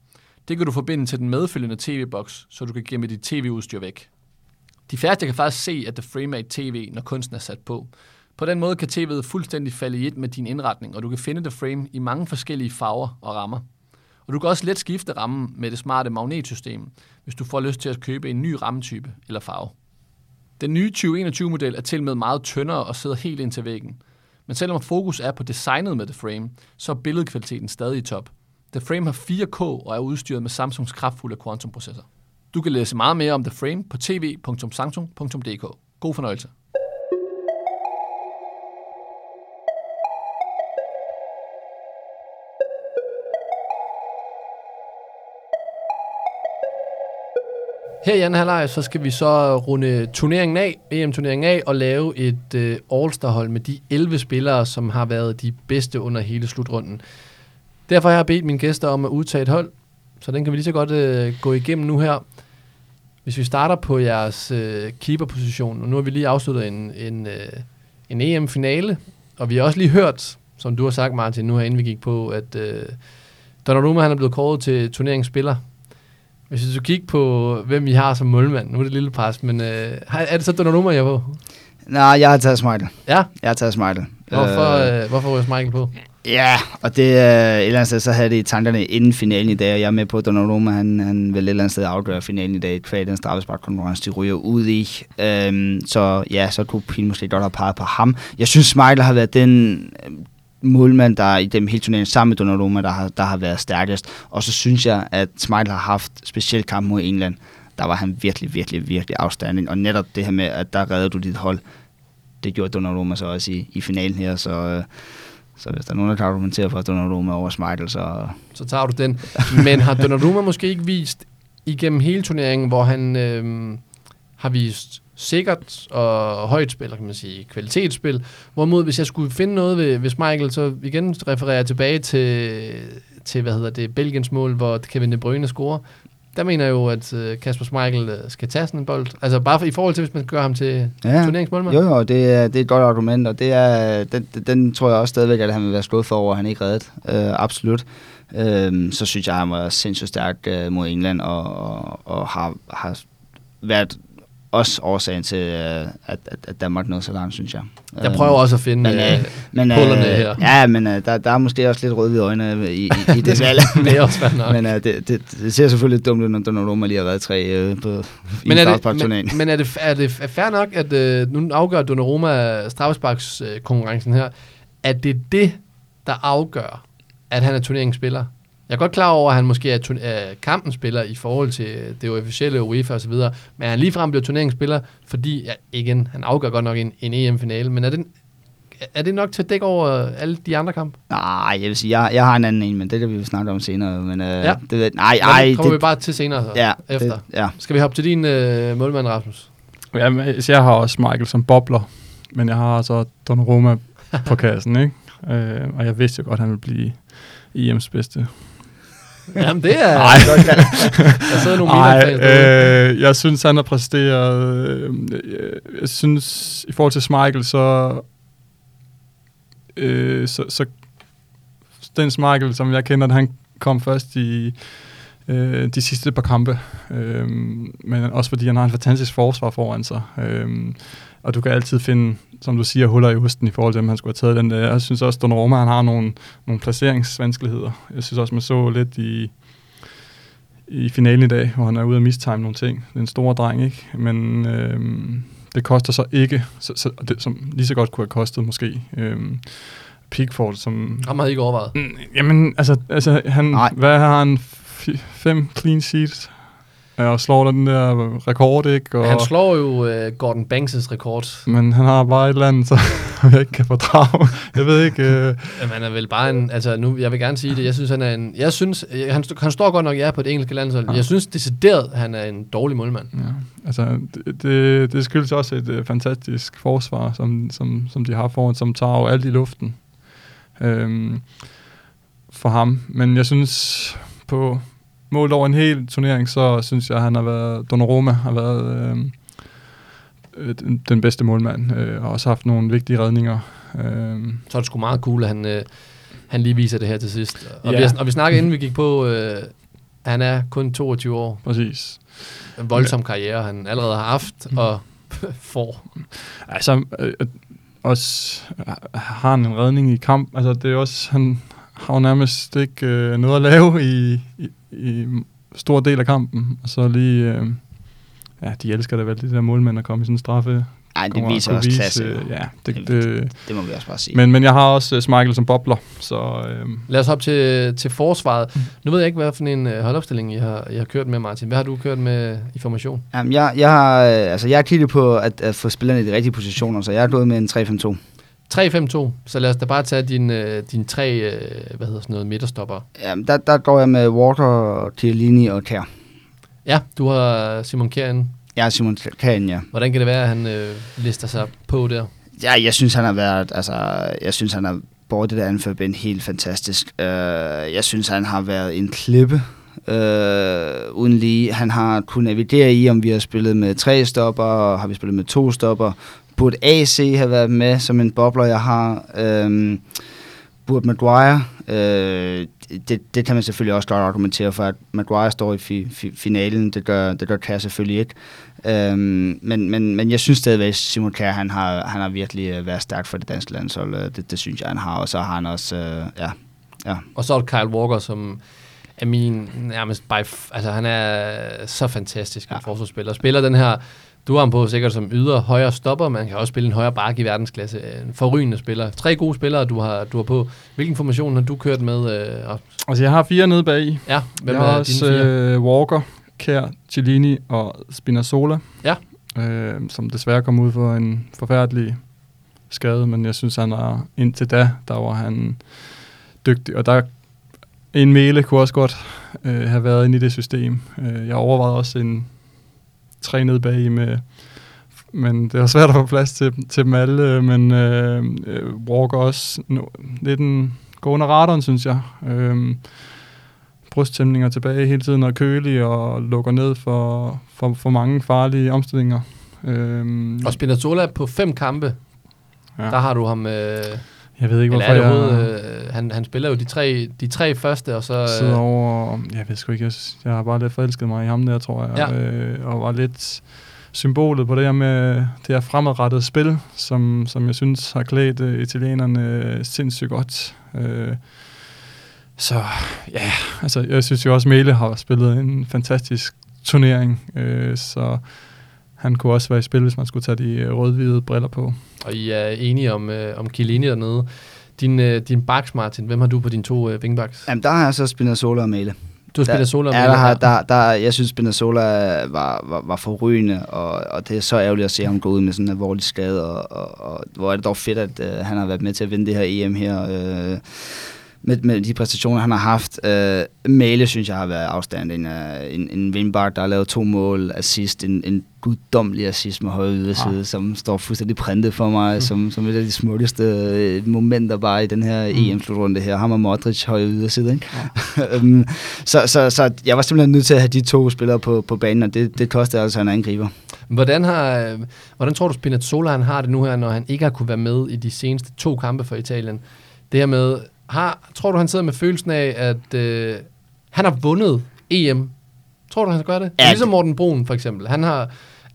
Det kan du forbinde til den medfølgende tv-boks, så du kan gemme dit tv-udstyr væk. De færreste kan faktisk se, at The Frame er et tv, når kunsten er sat på. På den måde kan tv'et fuldstændig falde i et med din indretning, og du kan finde The Frame i mange forskellige farver og rammer. Og du kan også let skifte rammen med det smarte magnetsystem, hvis du får lyst til at købe en ny rammetype eller farve. Den nye 2021-model er til med meget tyndere og sidder helt ind til væggen. Men selvom fokus er på designet med The Frame, så er billedkvaliteten stadig i top. The Frame har 4K og er udstyret med Samsungs kraftfulde quantum-processor. Du kan læse meget mere om The Frame på tv.samsung.dk. God fornøjelse. Her i anden halvleg, så skal vi så runde turneringen af, EM-turneringen af, og lave et øh, All-Star-hold med de 11 spillere, som har været de bedste under hele slutrunden. Derfor har jeg bedt mine gæster om at udtage et hold, så den kan vi lige så godt øh, gå igennem nu her. Hvis vi starter på jeres øh, keeperposition, og nu har vi lige afsluttet en, en, øh, en EM-finale, og vi har også lige hørt, som du har sagt, Martin, nu her inden vi gik på, at øh, Donnarumma han er blevet kåret til turneringsspiller. Hvis du kigger på, hvem I har som målmand, nu er det et lille pres, men øh, er det så Donnarumma, jeg er på? Nej, jeg har taget Smeichel. Ja, Jeg har taget Smeichel. hvorfor, øh, hvorfor var Michael på? Ja, og det er et eller andet sted, så havde det i tankerne inden finalen i dag, og jeg er med på, at Donnarumma, han, han vil et eller andet sted afgøre finalen i dag, kvad den straffesparkkonkurrence, de ryger ud i. Øhm, så ja, så kunne Pien måske godt have peget på ham. Jeg synes, Michael har været den øh, målmand, der i dem hele turneringen sammen med Donnarumma, der har, der har været stærkest. Og så synes jeg, at Smeichel har haft specielt kamp mod England. Der var han virkelig, virkelig, virkelig afstanding. Og netop det her med, at der redder du dit hold, det gjorde Donnarumma så også i, i finalen her, så... Øh, så hvis der er nogen, der kan argumentere for Donnarumma over Schmeichel, så... så tager du den. Men har Donnarumma måske ikke vist igennem hele turneringen, hvor han øh, har vist sikkert og højt spil, kan man sige, kvalitetsspil. Hvorimod, hvis jeg skulle finde noget ved, ved Michael, så igen refererer jeg tilbage til, til, hvad hedder det, Belgiens mål, hvor Kevin De Bruyne scorer der mener jeg jo, at øh, Kasper Schmeichel øh, skal tage sådan en bold. Altså bare i forhold til, hvis man gør ham til ja. turneringsmålmand. Jo, jo, det er, det er et godt argument, og det er, den, den tror jeg også stadigvæk, at han vil være slået for over, han ikke reddet. Øh, absolut. Øh, så synes jeg, at han var sindssygt stærk øh, mod England, og, og, og har, har været også årsagen til, øh, at, at Danmark nåede så langt, synes jeg. Jeg prøver også at finde men, øh, men, øh, her. Ja, men øh, der, der er måske også lidt rødhvide øjne i, i, i det valg. det er også nok. Men øh, det, det, det, ser selvfølgelig dumt ud, når Donnarumma lige har været tre øh, på men er det, men, men er det, er det fair nok, at øh, nu afgør Donnarumma straffesparkskonkurrencen her, at det er det, der afgør, at han er turneringsspiller? Jeg er godt klar over, at han måske er, er kampens spiller i forhold til det officielle UEFA og så videre, men han ligefrem bliver turneringsspiller, fordi, ja, igen, han afgør godt nok en, en EM-finale, men er det, er det nok til at dække over alle de andre kampe? Nej, jeg vil sige, jeg, jeg har en anden en, men det kan vi snakke om senere. Men, øh, ja. det, nej, nej, det kommer vi bare til senere så, ja, efter. Det, ja. Skal vi hoppe til din øh, målmand, Rasmus? Ja, men, jeg har også Michael som bobler, men jeg har altså Donnarumma på kassen, ikke? Øh, og jeg vidste jo godt, at han ville blive EM's bedste Jamen, det er Ej. godt Der sidder nogle Ej, øh, jeg synes, han har præsteret... Øh, jeg synes, i forhold til Schmeichel, så... Øh, så, så den Schmeichel, som jeg kender, han kom først i øh, de sidste par kampe. Øh, men også fordi han har en fantastisk forsvar foran sig. Øh, og du kan altid finde, som du siger, huller i osten i forhold til, om han skulle have taget den der. Jeg synes også, at Donnarumma, han har nogle, nogle placeringsvanskeligheder. Jeg synes også, man så lidt i, i finalen i dag, hvor han er ude at mistime nogle ting. Det er en stor dreng, ikke? Men øhm, det koster så ikke, så, så, det, som lige så godt kunne have kostet måske. Øhm, Pickford, som... Ham har ikke overvejet. Mm, jamen, altså, altså han, Nej. hvad har han? F- fem clean sheets og slår den der rekord, ikke? Og, han slår jo uh, Gordon Banks' rekord. Men han har bare et eller andet, så jeg ikke kan fordrage. Jeg ved ikke... Uh... Jamen, han er vel bare en... Altså, nu, jeg vil gerne sige det. Jeg synes, han er en... Jeg synes, han, han står godt nok, ja, på det engelske landshold. Ja. Jeg synes decideret, han er en dårlig målmand. Ja, altså, det, det, det skyldes også et uh, fantastisk forsvar, som, som, som de har foran, som tager jo alt i luften øhm, for ham. Men jeg synes, på målt over en hel turnering, så synes jeg, at han har været, Donnarumma har været øh, øh, den, bedste målmand, øh, og også haft nogle vigtige redninger. Øh. Så er det sgu meget cool, at han, øh, han lige viser det her til sidst. Og, ja. vi, og vi snakkede, inden vi gik på, øh, han er kun 22 år. Præcis. En voldsom karriere, han allerede har haft, mm. og får. Altså, øh, også har han en redning i kamp. Altså, det er også, han har jo nærmest ikke øh, noget at lave i, i, i stor del af kampen. Og så lige... Øh, ja, de elsker det vel, de der målmænd, at komme i sådan en straffe. Nej, det viser også vise, klasse. Øh, ja, det, det, det, det, må vi også bare sige. Men, men jeg har også uh, Smeichel som bobler, så... Øh. Lad os hoppe til, til forsvaret. Mm. Nu ved jeg ikke, hvad for en uh, holdopstilling I har, I har kørt med, Martin. Hvad har du kørt med i formation? Jamen, jeg, jeg, har, øh, altså, jeg har kigget på at, at få spillerne i de rigtige positioner, så jeg har gået med en 3-5-2. 3-5-2, så lad os da bare tage dine øh, din tre, øh, hvad hedder sådan noget, midterstopper. Ja, der, der går jeg med Walker, Chiellini og Kjær. Ja, du har Simon Kjær Ja, Simon Kjær, ja. Hvordan kan det være, at han øh, lister sig på der? Ja, jeg synes, han har været, altså, jeg synes, han har båret det der anførbind helt fantastisk. Uh, jeg synes, han har været en klippe, uh, uden lige. Han har kunnet navigere i, om vi har spillet med tre stopper, har vi spillet med to stopper, burde AC have været med som en bobler, jeg har. Øhm, burde Maguire. Øh, det, det kan man selvfølgelig også godt argumentere for, at Maguire står i fi, fi, finalen. Det gør, det gør Kjær selvfølgelig ikke. Øhm, men, men, men jeg synes stadigvæk, at Simon Kjær, han har, han har virkelig øh, været stærk for det danske landshold. Øh, det, det synes jeg, han har. Og så har han også... Øh, ja, ja. Og så er det Kyle Walker, som er min nærmest by, altså han er så fantastisk en ja. forsvarsspiller. Spiller den her du har ham på sikkert som yder højre stopper, man kan også spille en højre bakke i verdensklasse. En forrygende spiller. Tre gode spillere, du har, du har på. Hvilken formation har du kørt med? Øh, altså, jeg har fire nede bag. Ja, hvem jeg har også øh, Walker, Kær, Cellini og Spinazzola. Ja. Øh, som desværre kom ud for en forfærdelig skade, men jeg synes, han er indtil da, der var han dygtig. Og der en mele kunne også godt øh, have været inde i det system. Øh, jeg overvejede også en tre ned bag med, men det er svært at få plads til, til dem alle, men øh, Walker også no, lidt en gående radaren, synes jeg. Øh, brysttæmninger tilbage hele tiden og kølig og lukker ned for, for, for mange farlige omstillinger. Øhm, Og Spinazzola på fem kampe, ja. der har du ham... Øh, jeg ved ikke, eller hvorfor er det jeg øh, han, han spiller jo de tre, de tre første, og så... sidder Øh, over... Jeg ved sgu ikke, jeg, jeg har bare lidt forelsket mig i ham der, tror jeg. Ja. Øh, og var lidt symbolet på det her med det her fremadrettede spil, som, som jeg synes har klædt øh, italienerne øh, sindssygt godt. Øh, så ja, altså jeg synes jo også, Mele har spillet en fantastisk turnering, øh, så han kunne også være i spil, hvis man skulle tage de øh, rød-hvide briller på. Og I er enige om, øh, om Chiellini dernede. Din, øh, din backs, Martin, hvem har du på dine to øh, wingbacks? Jamen, der har jeg så Spinazzola og Male. Du har spillet Sola Ja, der, har, der, der, jeg synes, Spinazzola var, var, var forrygende, og, og det er så ærgerligt at se ham gå ud med sådan en alvorlig skade, og, og, og hvor er det dog fedt, at øh, han har været med til at vinde det her EM her, øh, med, med de præstationer, han har haft. Øh, Male, synes jeg, har været afstanding af en, en Windbart, der har lavet to mål, assist, en, en guddommelig assist med højre yderside, Ah. som står fuldstændig printet for mig, mm. som, som et af de smukkeste øh, momenter bare i den her Mm. EM-slutrunde her. Ham og Modric højre yderside, ikke? Øhm, så, så, så jeg var simpelthen nødt til at have de to spillere på, på banen, og det, det kostede altså en angriber. Hvordan, har, øh, hvordan tror du, Spinazzola han har det nu her, når han ikke har kunne være med i de seneste to kampe for Italien? Det her med, har, tror du, han sidder med følelsen af, at øh, han har vundet EM? Tror du, han gør det? Ja, ligesom Morten Brun, for eksempel. Han har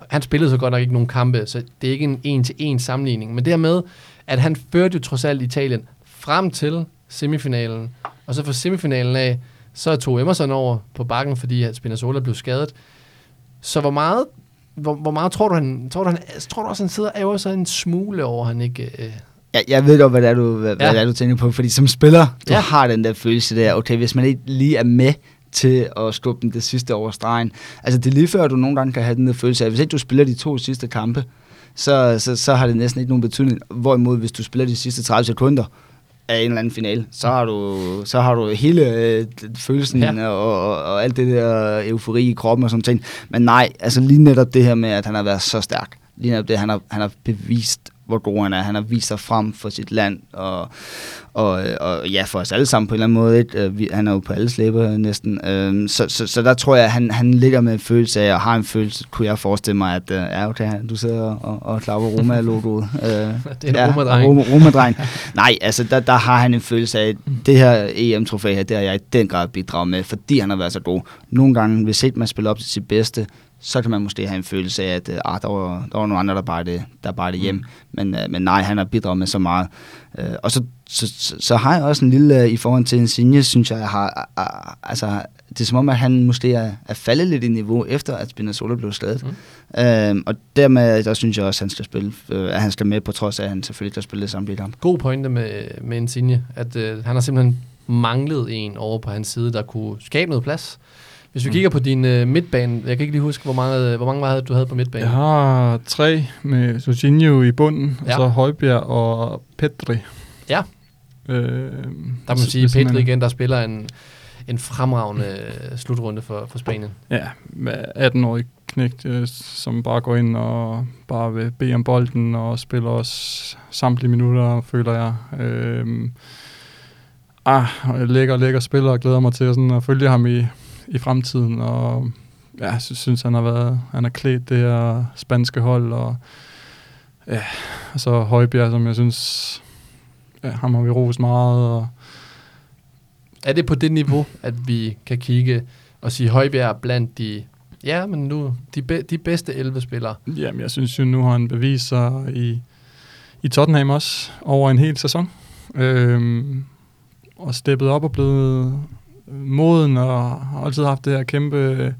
han spillede så godt nok ikke nogen kampe, så det er ikke en en-til-en sammenligning. Men det her med, at han førte jo trods alt Italien frem til semifinalen, og så for semifinalen af, så tog Emerson over på bakken, fordi Spinazzola blev skadet. Så hvor meget, hvor, hvor meget tror du, han, tror du, han, tror du også, han sidder og sig en smule over, han ikke... Øh, Jeg, jeg ved godt, hvad det er, du, hvad, Ja. ja. hvad det er, du tænker på, fordi som spiller, du Ja. ja. har den der følelse der, okay, hvis man ikke lige er med til at skubbe den det sidste over stregen. Altså det er lige før, du nogle gange kan have den der følelse af, hvis ikke du spiller de to sidste kampe, så, så, så har det næsten ikke nogen betydning. Hvorimod, hvis du spiller de sidste 30 sekunder af en eller anden finale, så har du, så har du hele øh, følelsen Ja. ja. og, og, og alt det der eufori i kroppen og sådan ting. Men nej, altså lige netop det her med, at han har været så stærk. Lige netop det, han har, han har bevist, hvor god han er. Han har vist sig frem for sit land, og, og, og ja, for os alle sammen på en eller anden måde. Ikke? Øh, vi- Han er jo på alle slæber næsten. Øhm, Så, så, så der tror jeg, at han, han ligger med en følelse af, og har en følelse, kunne jeg forestille mig, at øh, ja, okay, du sidder og, og klapper Roma-logoet. Øh, det er en Roma-dreng. Roma, Roma-dreng. Nej, altså der, der har han en følelse af, at det her EM-trofæ her, det har jeg i den grad bidraget med, fordi han har været så god. Nogle gange, hvis ikke man spiller op til sit bedste, så kan man måske have en følelse af, at øh, ah, der, var, der var nogle andre, der bare det, der bare det hjem. Mm. Men, øh, men nej, han har bidraget med så meget. Øh, og så, så, så, så har jeg også en lille, øh, i forhold til Insigne, synes jeg, jeg har, øh, altså, det er som om, at han måske er, er faldet lidt i niveau, efter at Spinazzola blev skadet. Mm. Øh, og dermed, der synes jeg også, at han skal spille, øh, at han skal med, på trods af, at han selvfølgelig har spillet samtlige kampe. god pointe med, med Insigne, at øh, han har simpelthen manglet en over på hans side, der kunne skabe noget plads. Hvis vi Mm. kigger på din øh, midtbane, jeg kan ikke lige huske, hvor mange, hvor mange var du havde på midtbanen. Jeg har tre med Jorginho i bunden, Ja. og så Højbjerg og Petri. Ja. Øh, Der må man sige, Pedri igen, der spiller en, en fremragende øh, slutrunde for, for Spanien. Ja, med 18-årig knægt, øh, som bare går ind og bare vil bede om bolden og spiller også samtlige minutter, føler jeg. Øh, ah, lækker, lækker spiller og glæder mig til sådan at følge ham i, i fremtiden. Og ja, jeg synes, han har været, han har klædt det her spanske hold, og ja, og så Højbjerg, som jeg synes, ja, ham har vi rost meget, og Er det på det niveau, at vi kan kigge og sige Højbjerg er blandt de, ja, men nu, de, be, de bedste 11 spillere? Jamen, jeg synes jo, nu har han bevist sig i, i Tottenham også over en hel sæson. Øhm, og steppet op og blevet moden og har altid haft det her kæmpe øh,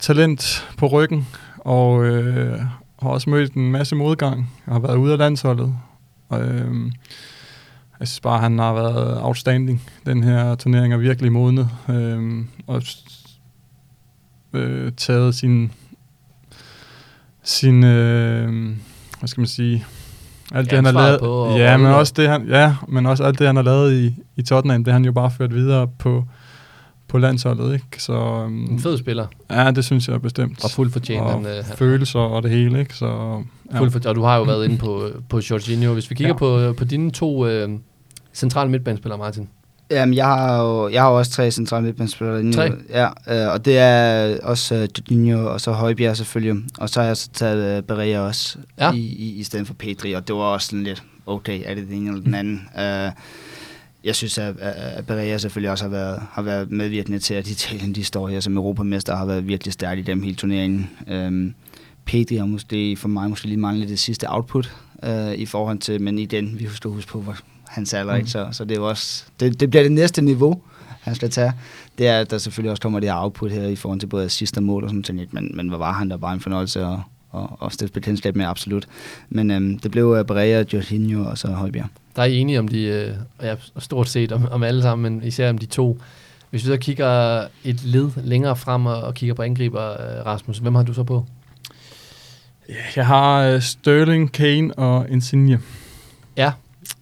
talent på ryggen. Og øh, har også mødt en masse modgang og har været ude af landsholdet. Og, øh, jeg synes bare, han har været outstanding. Den her turnering er virkelig modnet. øh, og øh, taget sin sin, øh, hvad skal man sige, alt det, han har lavet, på og ja, men også det, han, ja, men også alt det, han har lavet i, i Tottenham, det har han jo bare ført videre på, på landsholdet, ikke? Så, um, En fed spiller, ja, det synes jeg bestemt. og fuldt fortjent. og han, øh, han- følelser og det hele, ikke? Så, ja. Fuld for, og du har jo været inde på, på Jorginho. Hvis vi kigger. Ja. på, på dine to øh, centrale midtbanespillere, Martin. Jamen, jeg har jo jeg har jo også tre centrale midtbanespillere. Tre? Ja, øh, og det er også øh, Jorginho, og så Højbjerg selvfølgelig. Og så har jeg så taget øh, Berea også, Ja. i, i, i stedet for Pedri, og det var også sådan lidt, okay, er det den ene eller den anden? Øh, jeg synes, at, at Berea selvfølgelig også har været, har været medvirkende til, at Italien de står her som europamester, og har været virkelig stærkt i dem hele turneringen. Øhm, Pedri har måske for mig måske lige manglet det sidste output øh, i forhold til, men igen, vi skal huske på, hvor hans alder, Mm. ikke? Så, så det er jo også, det, det bliver det næste niveau, han skal tage. Det er, at der selvfølgelig også kommer det her output her i forhold til både og mål og sådan noget, men, men hvor var han der bare en fornøjelse og, og, og stifte bekendtskab med, absolut. Men øhm, det blev uh, Berea, Jorginho og så Højbjerg. Der er I enige om de, øh, og ja, stort set om, om alle sammen, men især om de to. Hvis vi så kigger et led længere frem og, og kigger på angriber, øh, Rasmus, hvem har du så på? Jeg har uh, Sterling, Kane og Insigne. Ja,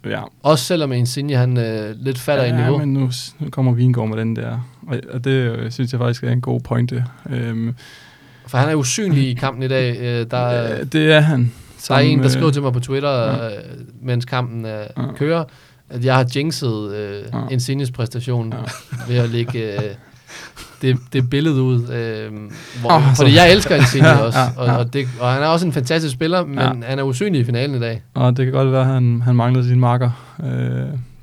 Ja, også selvom Insigne han øh, lidt falder ja, i niveau. men nu, nu kommer Vingård med den der. Og, og det øh, synes jeg faktisk er en god pointe. Øhm, For han er usynlig i kampen i dag. Øh, der, øh, det er han. der er en, der øh, skriver til mig på Twitter, ja. øh, mens kampen øh, Ja. kører, at jeg har jinxet øh, Ja. Insignes præstation Ja. ved at lægge øh, det, det billede ud. Øh, hvor, så- fordi jeg elsker Insigne Ja, også, ja, og, ja. og, det, og han er også en fantastisk spiller, men Ja. han er usynlig i finalen i dag. Og det kan godt være, at han, han manglede sin marker. Øh,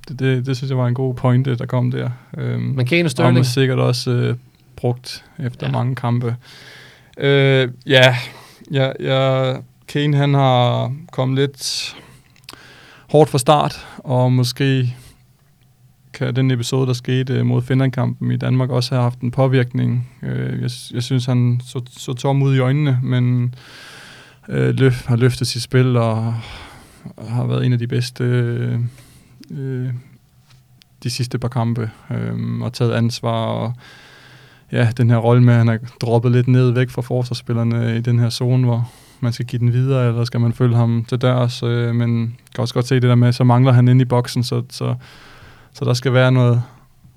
det, det, det synes jeg var en god pointe, der kom der. Øhm, Men Kane og og Sterling, var sikkert også øh, brugt efter ja. mange kampe. Øh, ja, ja, ja, Kane han har kommet lidt hårdt fra start, og måske kan den episode, der skete øh, mod Finland-kampen i Danmark, også have haft en påvirkning. Øh, jeg, jeg synes, han så, så tom ud i øjnene, men øh, løf, har løftet sit spil og har været en af de bedste øh, øh, de sidste par kampe øh, og taget ansvar og ja, den her rolle med, at han er droppet lidt ned væk fra forsvarsspillerne i den her zone, hvor man skal give den videre, eller skal man følge ham til dørs, øh, men kan også godt se det der med, så mangler han inde i boksen, så, så, så der skal være noget,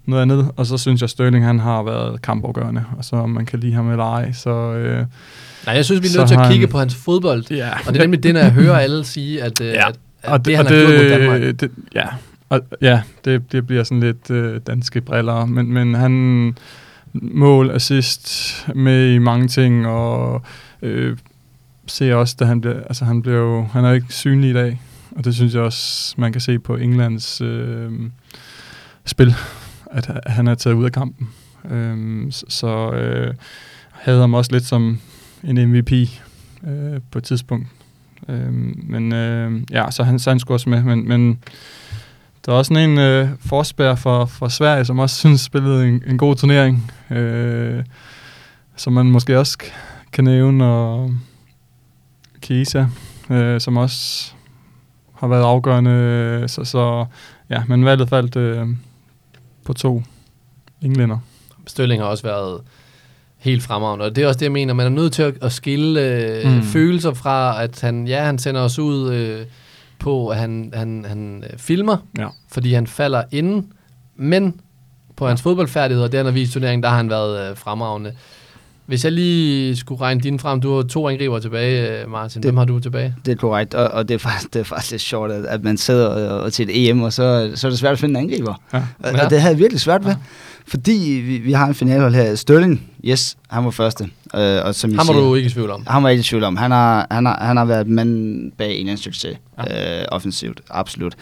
noget andet, og så synes jeg, Sterling han har været kampafgørende, og så om man kan lide ham eller ej, så øh, nej, jeg synes, vi er nødt til at kigge han- på hans fodbold. ja. Og det er nemlig det, når jeg hører alle sige, at, øh, Ja. at, at det, han har det, gjort mod Danmark. Det, ja, og, ja det, det bliver sådan lidt øh, danske briller, men, men han mål, assist, med i mange ting, og øh, ser også, da han bliver, altså han bliver jo, han er ikke synlig i dag, og det synes jeg også, man kan se på Englands øh, spil, at han er taget ud af kampen. Øhm, så så øh, havde ham også lidt som en MVP øh, på et tidspunkt. Øhm, men øh, ja, så han, så han skulle også med, men, men der er også sådan en øh, forspær for, for Sverige, som også synes spillede en, en god turnering, øh, som man måske også kan nævne, og Kisa, øh, som også har været afgørende, øh, så, så ja, men valget faldt øh, på to englænder. Sterling har også været helt fremragende, og det er også det, jeg mener. Man er nødt til at, skille øh, mm. Følelser fra, at han, ja, han sender os ud øh, på, at han, han, han øh, filmer, Ja. fordi han falder inden, men på hans fodboldfærdigheder, det han har vist turneringen, der har han været øh, fremragende. Hvis jeg lige skulle regne dine frem, du har to angriber tilbage, øh, Martin. Det- Hvem har du tilbage? Det er korrekt, og, og det, er faktisk, det er faktisk lidt sjovt, at, at man sidder og, og til et EM, og så, så er det svært at finde en angriber. Ja. Og, Ja. og det havde jeg virkelig svært ved, fordi vi, vi har en finalehold her. Sterling, yes, han var første. Øh, og som I Ham var siger, du ikke i tvivl om. Han var ikke i tvivl om. Han har, han har, han har været mand bag en anden succes. Ja. Øh, offensivt, absolut.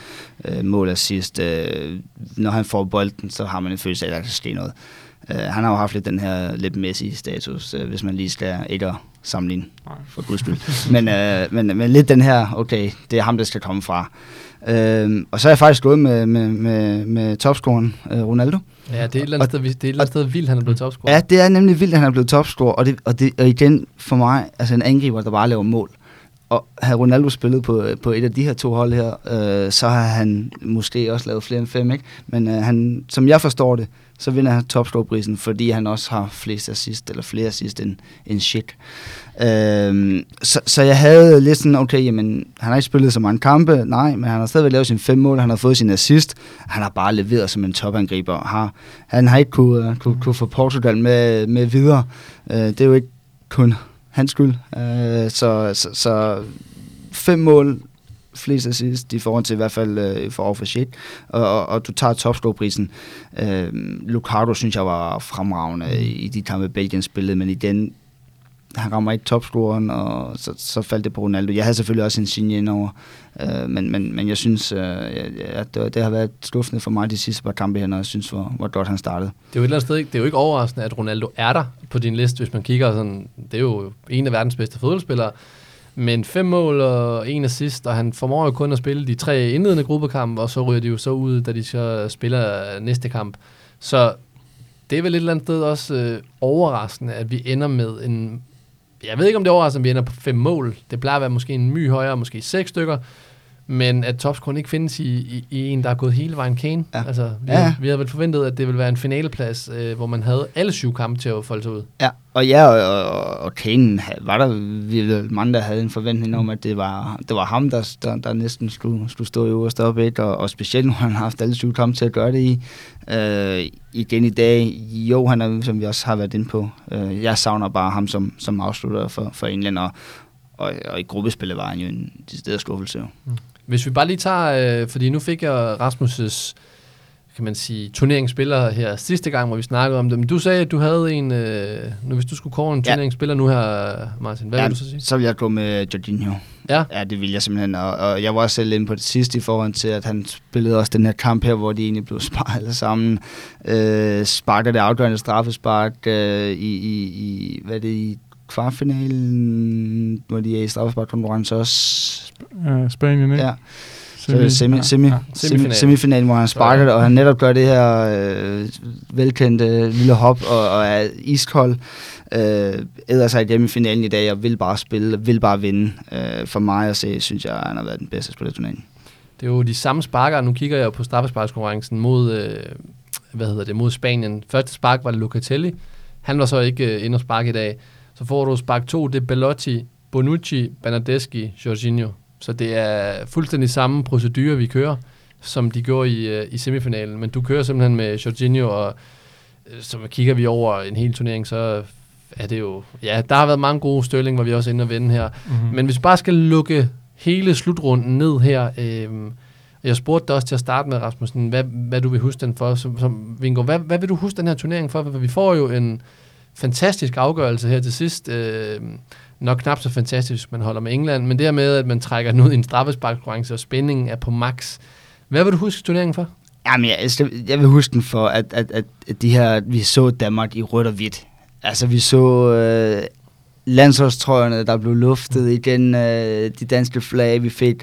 Øh, mål assist. Øh, når han får bolden, så har man en følelse af, at der kan ske noget. Øh, han har jo haft lidt den her lidt messy status, øh, hvis man lige skal etter sammenligne, Nej. for guds skyld. men, øh, men, men lidt den her, okay, det er ham, der skal komme fra. Øh, og så er jeg faktisk gået med, med, med, med topscoren, øh, Ronaldo. Ja, det er et eller andet, sted, vi- det er et eller andet sted vildt, han er blevet topscorer. Ja, det er nemlig vildt, at han er blevet topscorer, og, det, og, det, og igen for mig, altså en angriber, der bare laver mål. Og havde Ronaldo spillet på, på et af de her to hold her, øh, så har han måske også lavet flere end fem, ikke? Men øh, han, som jeg forstår det, så vinder han topscorerprisen, fordi han også har flest assist, eller flere assist end, end Schick. Øhm, så, så jeg havde lidt sådan, okay, jamen, han har ikke spillet så mange kampe, nej, men han har stadigvæk lavet sine fem mål, han har fået sin assist, han har bare leveret som en topangriber, har, han har ikke kunne, uh, kunne, kunne få Portugal med, med videre. Øh, det er jo ikke kun hans skyld. Øh, så, så, så fem mål, flest assist i forhold til i hvert fald øh, for over shit, og, og, og du tager topscore-prisen. Øh, Lukaku synes jeg var fremragende i de kampe, Belgien spillede, men i den han rammer ikke topscoren, og så, så faldt det på Ronaldo. Jeg havde selvfølgelig også en Signe indover, øh, men, men, men jeg synes, øh, at det, det har været skuffende for mig de sidste par kampe her, når jeg synes, hvor, hvor godt han startede. Det er jo et eller andet sted, det er jo ikke overraskende, at Ronaldo er der på din liste, hvis man kigger sådan, det er jo en af verdens bedste fodboldspillere, men fem mål og en assist, og han formår jo kun at spille de tre indledende gruppekampe, og så ryger de jo så ud, da de så spiller næste kamp. Så det er vel et eller andet sted også øh, overraskende, at vi ender med en jeg ved ikke, om det er overraskende, at vi ender på fem mål. Det plejer at være måske en my højere, måske seks stykker. Men at topscoren ikke findes i, i, i en, der er gået hele vejen Kane. Ja. Altså, vi, ja. havde, vi havde vel forventet, at det ville være en finaleplads, øh, hvor man havde alle syv kampe til at folde sig ud. Ja, og ja, og, og, og Kane var der virkelig mange, der havde en forventning om, at det var, det var ham, der, der, der næsten skulle, skulle stå i øverste op og, og specielt har han haft alle syv kampe til at gøre det i. Øh, igen i dag, jo, han er, som vi også har været inde på, øh, jeg savner bare ham som, som afslutter for, for England, og, og, og i gruppespillet var han jo en decideret skuffelse. Mm. Hvis vi bare lige tager, øh, fordi nu fik jeg Rasmus' kan man sige, turneringsspiller her sidste gang, hvor vi snakkede om det. Men du sagde, at du havde en, øh, nu, hvis du skulle kåre en ja. turneringsspiller nu her, Martin, hvad ja, vil du så sige? Så vil jeg gå med Jorginho. Ja? Ja, det vil jeg simpelthen. Og, og jeg var også selv inde på det sidste i forhold til, at han spillede også den her kamp her, hvor de egentlig blev sparet alle sammen. Øh, sparket det afgørende straffespark øh, i, i, i, hvad er det, i kvartfinalen, hvor de er i straffesparkkonkurrence også. Ja, Spanien, ikke? Ja. Semi, semi, semi, ja. semifinalen. semifinalen, hvor han sparker det, og han netop gør det her øh, velkendte lille hop, og, og er iskold. Øh, æder sig hjemme i finalen i dag, og vil bare spille, vil bare vinde. Øh, for mig at se, synes jeg, han har været den bedste spiller turneringen. Det er jo de samme sparker. Nu kigger jeg på straffesparkskonkurrencen mod, øh, hvad hedder det, mod Spanien. Første spark var det Locatelli. Han var så ikke øh, inde og sparke i dag. Så får du spark 2, det er Bellotti, Bonucci, Bernardeschi, Jorginho. Så det er fuldstændig samme procedure, vi kører, som de gjorde i, øh, i semifinalen. Men du kører simpelthen med Jorginho, og øh, så kigger vi over en hel turnering, så er det jo... Ja, der har været mange gode Stølling, hvor vi også er inde og vende her. Mm-hmm. Men hvis vi bare skal lukke hele slutrunden ned her... Øh, jeg spurgte dig også til at starte med, Rasmussen, hvad, hvad du vil huske den for. Som, som Vingo, hvad, hvad vil du huske den her turnering for? For vi får jo en fantastisk afgørelse her til sidst. Øh, nok knap så fantastisk, hvis man holder med England, men det her med, at man trækker den ud i en straffesparkkonkurrence, og spændingen er på max. Hvad vil du huske turneringen for? Jamen, jeg, jeg vil huske den for, at, at, at, at de her, vi så Danmark i rødt og hvidt. Altså, vi så øh, landsholdstrøjerne, der blev luftet igen, øh, de danske flag, vi fik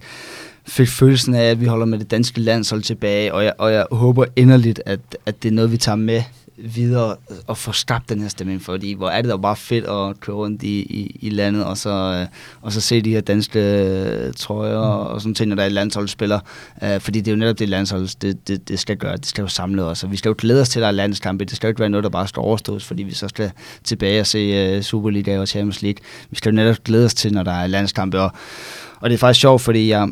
fik følelsen af, at vi holder med det danske landshold tilbage, og jeg, og jeg håber inderligt, at, at det er noget, vi tager med videre og få skabt den her stemning, fordi hvor er det da bare fedt at køre rundt i, i, i landet, og så, øh, og så se de her danske øh, trøjer mm. og sådan ting, når der er et landsholdsspiller, uh, fordi det er jo netop det landshold, det, det, det skal gøre, det skal jo samle os, og vi skal jo glæde os til, der er landskampe, det skal jo ikke være noget, der bare skal overstås, fordi vi så skal tilbage og se uh, Superliga og Champions League. Vi skal jo netop glæde os til, når der er landskampe, og, og det er faktisk sjovt, fordi jeg,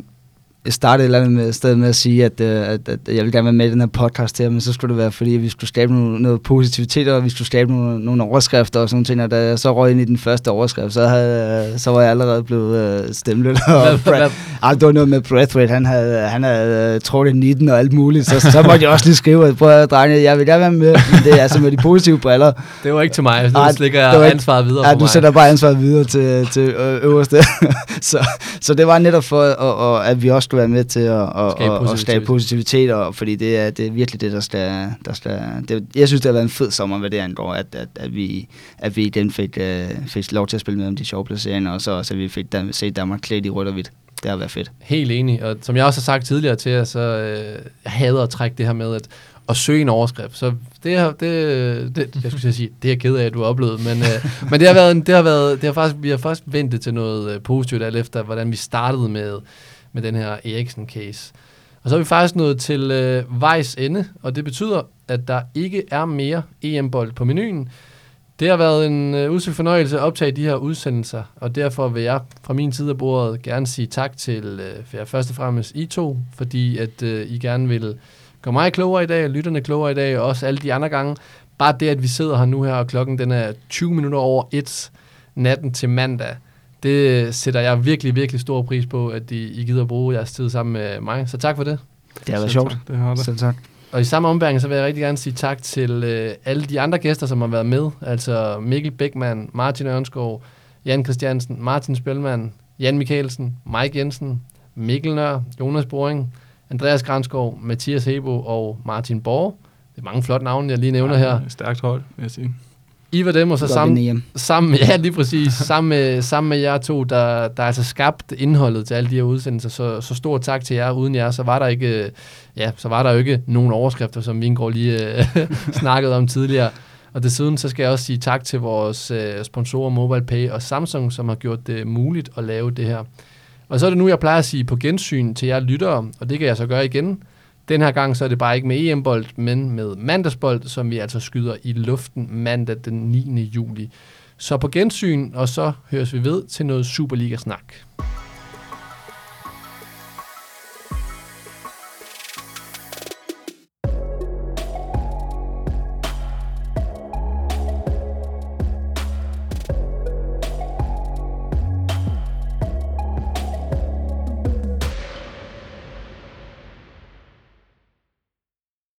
jeg startede et eller andet med, sted med at sige, at, øh, at, at jeg vil gerne være med i den her podcast her, men så skulle det være, fordi vi skulle skabe noget, noget positivitet, og vi skulle skabe nogle, nogle overskrifter og sådan ting, og da jeg så røg ind i den første overskrift, så, havde, så var jeg allerede blevet uh, stemlet. Og ah, det var noget med Brathwaite, han havde, han havde uh, trådt i 19 og alt muligt, så, så måtte jeg også lige skrive, at prøv at drenge, jeg vil gerne være med, men det er altså med de positive briller. Det var ikke til mig, nu slikker jeg ansvaret videre ja, du sætter bare ansvaret videre til, til øverste. så, så det var netop for, og, og, at vi også skulle være med til at, at, skabe, at, at skabe positivitet, og, fordi det er, det er virkelig det, der skal... Der skal det, jeg synes, det har været en fed sommer, hvad det angår, at, at, at, vi, at vi igen fik, uh, fik lov til at spille med om de sjove placeringer, og så også, at vi fik Dan, set Danmark klædt i rødt og hvidt. Det har været fedt. Helt enig, og som jeg også har sagt tidligere til jer, så øh, jeg hader at trække det her med, at at søge en overskrift. Så det, har, det, det jeg skulle sige, det er jeg ked af, at du har oplevet, men, øh, men det har været, det har været, det har faktisk, vi har faktisk ventet til noget øh, positivt, alt efter hvordan vi startede med, med den her Eriksen-case. Og så er vi faktisk nået til øh, vejs ende, og det betyder, at der ikke er mere EM-bold på menuen. Det har været en øh, udsøgt fornøjelse at optage de her udsendelser, og derfor vil jeg fra min side af bordet gerne sige tak til øh, først og fremmest I to, fordi at øh, I gerne vil gøre mig klogere i dag, og lytterne klogere i dag, og også alle de andre gange. Bare det, at vi sidder her nu her, og klokken den er 20 minutter over 1 natten til mandag, det sætter jeg virkelig, virkelig stor pris på, at I, I gider bruge jeres tid sammen med mig. Så tak for det. Det har været sjovt. tak, Det har det. Selv tak. Og i samme ombæring, så vil jeg rigtig gerne sige tak til øh, alle de andre gæster, som har været med. Altså Mikkel Bækman, Martin Ørnskov, Jan Christiansen, Martin Spølman, Jan Mikkelsen, Mike Jensen, Mikkel Nør, Jonas Boring, Andreas Granskov, Mathias Hebo og Martin Borg. Det er mange flotte navne, jeg lige nævner her. Ja, Stærkt hold, vil jeg sige. I var dem, og så sammen, sammen ja, lige præcis, sammen med, sammen med jer to, der, der altså skabt indholdet til alle de her udsendelser, så, så stor tak til jer. Uden jer, så var der ikke, ja, så var der jo ikke nogen overskrifter, som Vingård lige øh, snakkede om tidligere. Og desuden så skal jeg også sige tak til vores øh, sponsorer MobilePay og Samsung, som har gjort det muligt at lave det her. Og så er det nu, jeg plejer at sige på gensyn til jer lyttere, og det kan jeg så gøre igen. Den her gang så er det bare ikke med EM-bold, men med mandagsbold, som vi altså skyder i luften mandag den 9. juli. Så på gensyn, og så høres vi ved til noget Superliga-snak.